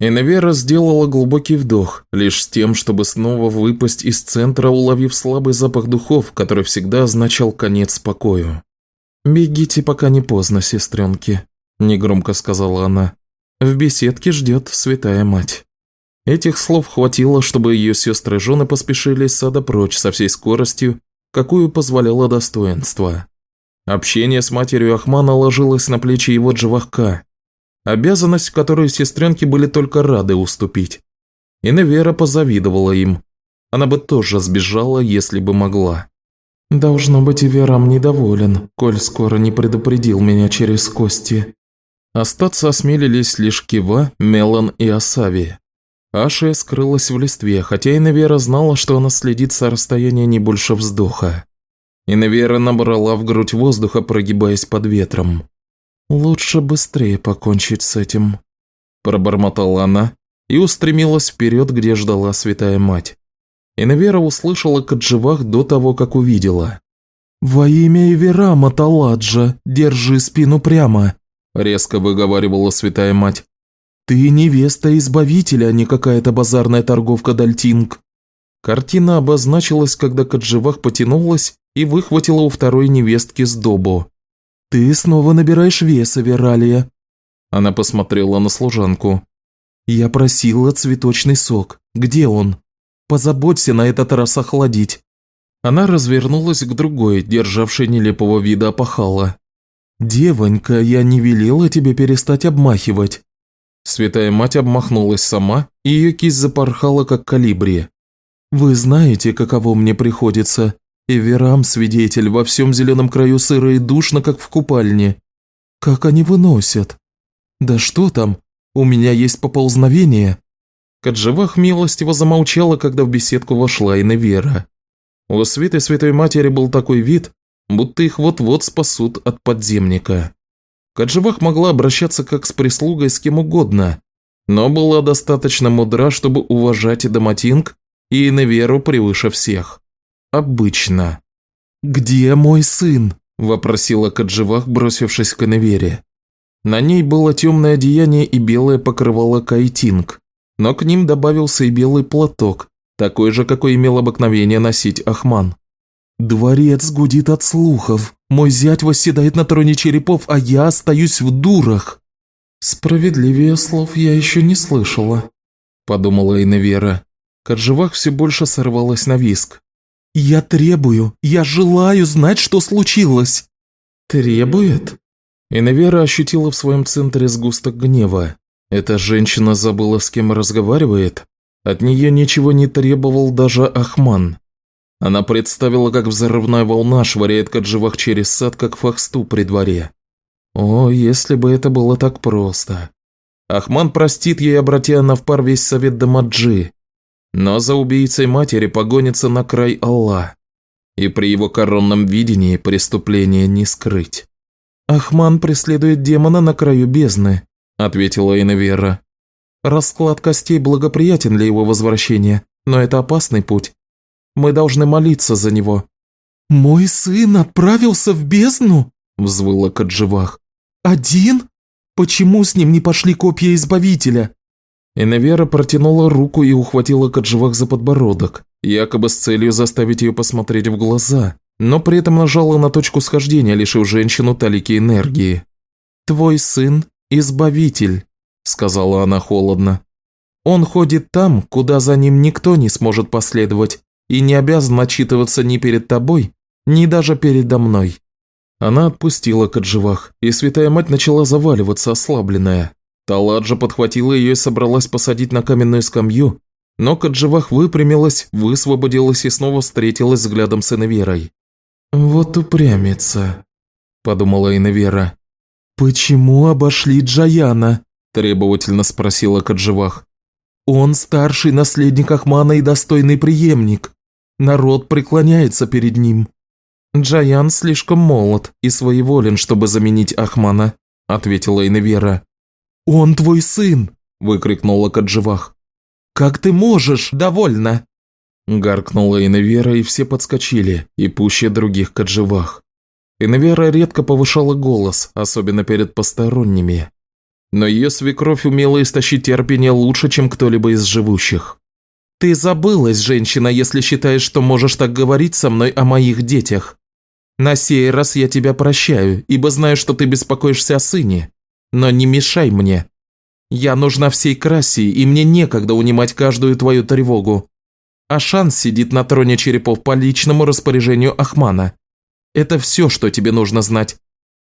Иневера сделала глубокий вдох, лишь с тем, чтобы снова выпасть из центра, уловив слабый запах духов, который всегда означал конец покою. «Бегите, пока не поздно, сестренки», – негромко сказала она. «В беседке ждет святая мать». Этих слов хватило, чтобы ее сестры-жены поспешили из сада прочь со всей скоростью, какую позволяло достоинство. Общение с матерью Ахмана ложилось на плечи его джавахка, обязанность, которую сестренки были только рады уступить. И Невера позавидовала им. Она бы тоже сбежала, если бы могла. «Должно быть, и Верам недоволен, коль скоро не предупредил меня через кости». Остаться осмелились лишь Кива, Мелан и Асави. Ашия скрылась в листве, хотя и Невера знала, что она следит со расстояния не больше вздоха. И Невера набрала в грудь воздуха, прогибаясь под ветром. «Лучше быстрее покончить с этим», – пробормотала она и устремилась вперед, где ждала святая мать. Инвера услышала Кадживах до того, как увидела. «Во имя Эверама, Таладжа, держи спину прямо», – резко выговаривала святая мать. «Ты невеста Избавителя, а не какая-то базарная торговка Дальтинг». Картина обозначилась, когда Кадживах потянулась и выхватила у второй невестки сдобу. «Ты снова набираешь веса, Вералия». Она посмотрела на служанку. «Я просила цветочный сок. Где он? Позаботься на этот раз охладить». Она развернулась к другой, державшей нелепого вида опахала. «Девонька, я не велела тебе перестать обмахивать». Святая мать обмахнулась сама, и ее кисть запорхала, как калибри. «Вы знаете, каково мне приходится. Эверам свидетель, во всем зеленом краю сыро и душно, как в купальне. Как они выносят? Да что там, у меня есть поползновение. Каджавах милостиво замолчала, когда в беседку вошла Иневера. У Святой Святой Матери был такой вид, будто их вот-вот спасут от подземника. Каджавах могла обращаться как с прислугой с кем угодно, но была достаточно мудра, чтобы уважать и Даматинг, и Иневеру превыше всех обычно. «Где мой сын?» – вопросила Кадживах, бросившись к Эневере. На ней было темное одеяние и белое покрывало кайтинг, но к ним добавился и белый платок, такой же, какой имел обыкновение носить Ахман. «Дворец гудит от слухов. Мой зять восседает на троне черепов, а я остаюсь в дурах». «Справедливее слов я еще не слышала», – подумала Иневера. Кадживах все больше сорвалась на виск. «Я требую, я желаю знать, что случилось!» «Требует?» Иневера ощутила в своем центре сгусток гнева. Эта женщина забыла, с кем разговаривает. От нее ничего не требовал даже Ахман. Она представила, как взрывная волна швыряет Кадживах через сад, как фахсту при дворе. О, если бы это было так просто. Ахман простит ей, обратя на в пар весь совет Дамаджи, но за убийцей матери погонится на край Аллах, и при его коронном видении преступление не скрыть. «Ахман преследует демона на краю бездны», – ответила Иневера. «Расклад костей благоприятен для его возвращения, но это опасный путь. Мы должны молиться за него». «Мой сын отправился в бездну?» – взвыла Кадживах. «Один? Почему с ним не пошли копья Избавителя?» Иневера протянула руку и ухватила Кадживах за подбородок, якобы с целью заставить ее посмотреть в глаза, но при этом нажала на точку схождения, лишив женщину талики энергии. «Твой сын – Избавитель», – сказала она холодно. «Он ходит там, куда за ним никто не сможет последовать, и не обязан отчитываться ни перед тобой, ни даже передо мной». Она отпустила Кадживах, и Святая Мать начала заваливаться, ослабленная. Таладжа подхватила ее и собралась посадить на каменную скамью, но Кадживах выпрямилась, высвободилась и снова встретилась взглядом с Инверой. «Вот упрямится», – подумала Инвера. «Почему обошли Джаяна?» – требовательно спросила Кадживах. «Он старший наследник Ахмана и достойный преемник. Народ преклоняется перед ним». «Джаян слишком молод и своеволен, чтобы заменить Ахмана», – ответила Инвера. «Он твой сын!» – выкрикнула Кадживах. «Как ты можешь? Довольно!» Гаркнула Инвера, и все подскочили, и пуще других Кадживах. Инвера редко повышала голос, особенно перед посторонними. Но ее свекровь умела истощить терпение лучше, чем кто-либо из живущих. «Ты забылась, женщина, если считаешь, что можешь так говорить со мной о моих детях. На сей раз я тебя прощаю, ибо знаю, что ты беспокоишься о сыне но не мешай мне. Я нужна всей красе, и мне некогда унимать каждую твою тревогу. Ашан сидит на троне черепов по личному распоряжению Ахмана. Это все, что тебе нужно знать».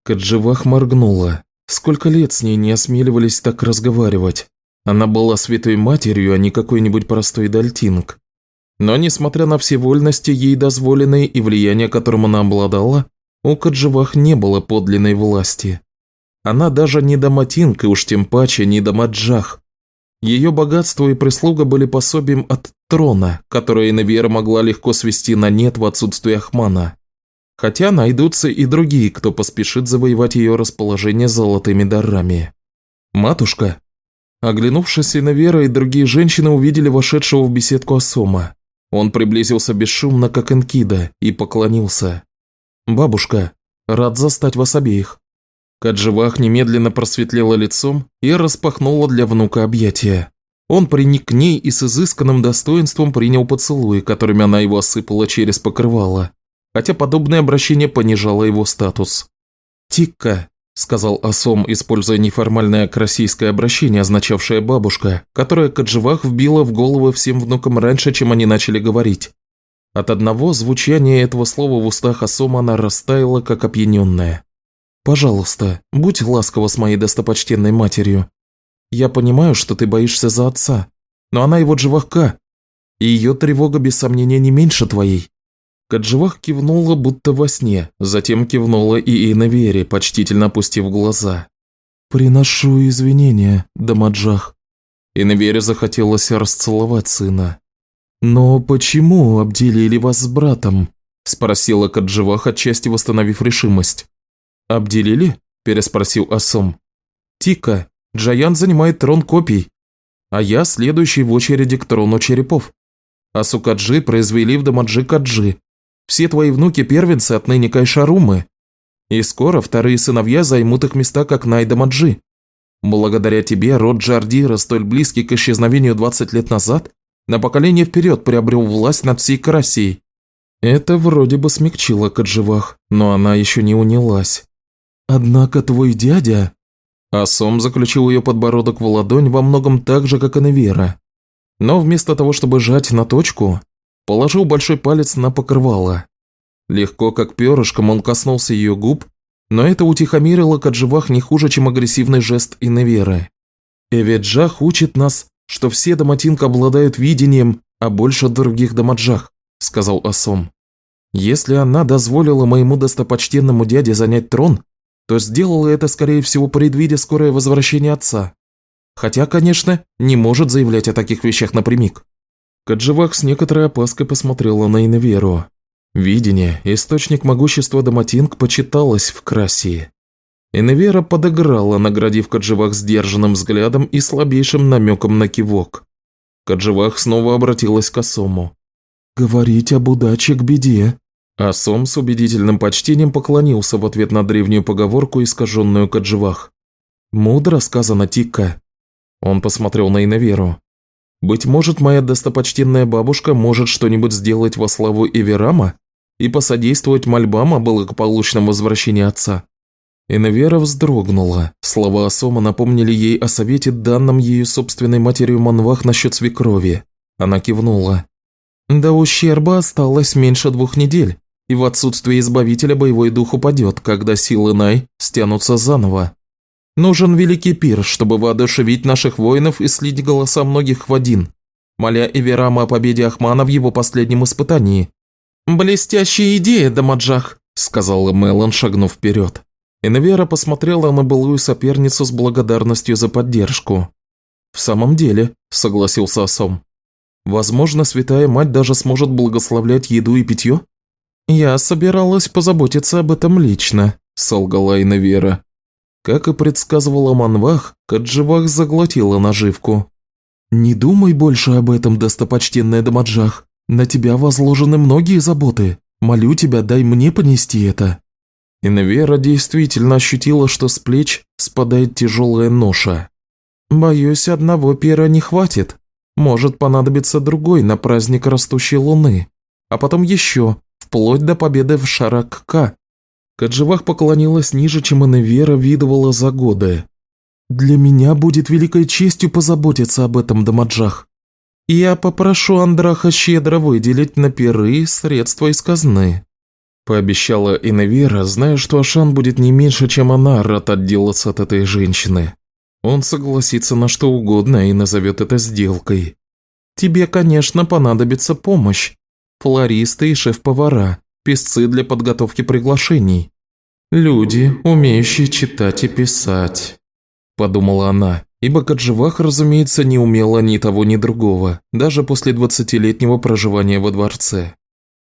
Кадживах моргнула. Сколько лет с ней не осмеливались так разговаривать. Она была святой матерью, а не какой-нибудь простой дальтинг. Но, несмотря на все вольности, ей дозволенные и влияние, которым она обладала, у Кадживах не было подлинной власти. Она даже не доматинка, уж тем паче не домаджах. Ее богатство и прислуга были пособием от трона, которое Иневера могла легко свести на нет в отсутствие Ахмана. Хотя найдутся и другие, кто поспешит завоевать ее расположение золотыми дарами. «Матушка!» Оглянувшись, Иневера и другие женщины увидели вошедшего в беседку Асома. Он приблизился бесшумно, как Энкида, и поклонился. «Бабушка, рад застать вас обеих». Кадживах немедленно просветлела лицом и распахнула для внука объятия. Он приник к ней и с изысканным достоинством принял поцелуи, которыми она его осыпала через покрывало, хотя подобное обращение понижало его статус. «Тикка», – сказал Асом, используя неформальное красийское обращение, означавшее «бабушка», которое Кадживах вбила в голову всем внукам раньше, чем они начали говорить. От одного звучания этого слова в устах Асома она растаяла, как опьяненная. Пожалуйста, будь ласкова с моей достопочтенной матерью. Я понимаю, что ты боишься за отца, но она его дживахка, и ее тревога без сомнения не меньше твоей». Кадживах кивнула, будто во сне, затем кивнула и Инавере, почтительно опустив глаза. «Приношу извинения, Дамаджах». Инавере захотелось расцеловать сына. «Но почему обделили вас с братом?» – спросила Кадживах, отчасти восстановив решимость. «Обделили?» – переспросил Асом. «Тика, Джаян занимает трон копий, а я следующий в очереди к трону черепов. Асукаджи произвели в Дамаджи Каджи. Все твои внуки первенцы отныне Кайшарумы. И скоро вторые сыновья займут их места, как Найдамаджи. Благодаря тебе род Джардира, столь близкий к исчезновению 20 лет назад, на поколение вперед приобрел власть над всей Карасией. Это вроде бы смягчило Кадживах, но она еще не унялась. «Однако твой дядя...» Асом заключил ее подбородок в ладонь во многом так же, как и Невера. Но вместо того, чтобы жать на точку, положил большой палец на покрывало. Легко, как перышком, он коснулся ее губ, но это утихомирило Кадживах не хуже, чем агрессивный жест Иневеры. Эведжах учит нас, что все доматинка обладают видением, а больше других домаджах, сказал Асом. Если она дозволила моему достопочтенному дяде занять трон, то сделала это, скорее всего, предвидя скорое возвращение отца. Хотя, конечно, не может заявлять о таких вещах напрямик. Кадживах с некоторой опаской посмотрела на Инверу. Видение, источник могущества Даматинг, почиталось в Красии. Инвера подыграла, наградив Кадживах сдержанным взглядом и слабейшим намеком на кивок. Кадживах снова обратилась к Асому. «Говорить об удаче к беде», А Сом с убедительным почтением поклонился в ответ на древнюю поговорку, искаженную Кадживах. «Мудро сказано, Тикка». Он посмотрел на Иноверу. «Быть может, моя достопочтенная бабушка может что-нибудь сделать во славу Эверама и посодействовать мольбам о благополучном возвращении отца?» Иновера вздрогнула. Слова Асома напомнили ей о совете, данном ею собственной матерью Манвах насчет свекрови. Она кивнула. «До ущерба осталось меньше двух недель и в отсутствие Избавителя боевой дух упадет, когда силы Най стянутся заново. Нужен великий пир, чтобы воодушевить наших воинов и слить голоса многих в один, моля Эверама о победе Ахмана в его последнем испытании. «Блестящая идея, Дамаджах», – сказала Мелан, шагнув вперед. Энвера посмотрела на былую соперницу с благодарностью за поддержку. «В самом деле», – согласился Асом. «Возможно, Святая Мать даже сможет благословлять еду и питье?» «Я собиралась позаботиться об этом лично», – солгала Инавера. Как и предсказывала Манвах, Кадживах заглотила наживку. «Не думай больше об этом, достопочтенная Дамаджах. На тебя возложены многие заботы. Молю тебя, дай мне понести это». Инвера действительно ощутила, что с плеч спадает тяжелая ноша. «Боюсь, одного пера не хватит. Может понадобиться другой на праздник растущей луны. А потом еще, вплоть до победы в Шарак-Ка. Кадживах поклонилась ниже, чем Иневера видывала за годы. «Для меня будет великой честью позаботиться об этом, Дамаджах. Я попрошу Андраха щедро выделить на пиры средства из казны», пообещала Иневера, зная, что Ашан будет не меньше, чем она, рад отделаться от этой женщины. Он согласится на что угодно и назовет это сделкой. «Тебе, конечно, понадобится помощь, флористы и шеф-повара, писцы для подготовки приглашений. Люди, умеющие читать и писать», – подумала она, ибо Кадживах, разумеется, не умела ни того, ни другого, даже после двадцатилетнего проживания во дворце.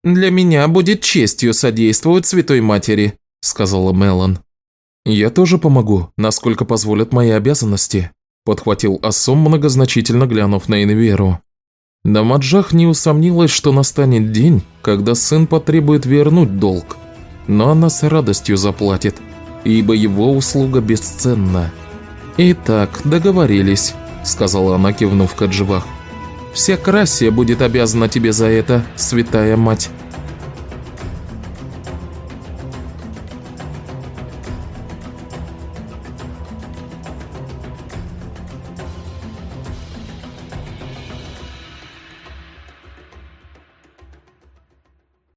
«Для меня будет честью содействовать Святой Матери», – сказала Мелан. «Я тоже помогу, насколько позволят мои обязанности», – подхватил Ассом, многозначительно глянув на Инверу. Дамаджах не усомнилась, что настанет день, когда сын потребует вернуть долг. Но она с радостью заплатит, ибо его услуга бесценна. «Итак, договорились», – сказала она, кивнув Кадживах. «Вся Красия будет обязана тебе за это, святая мать».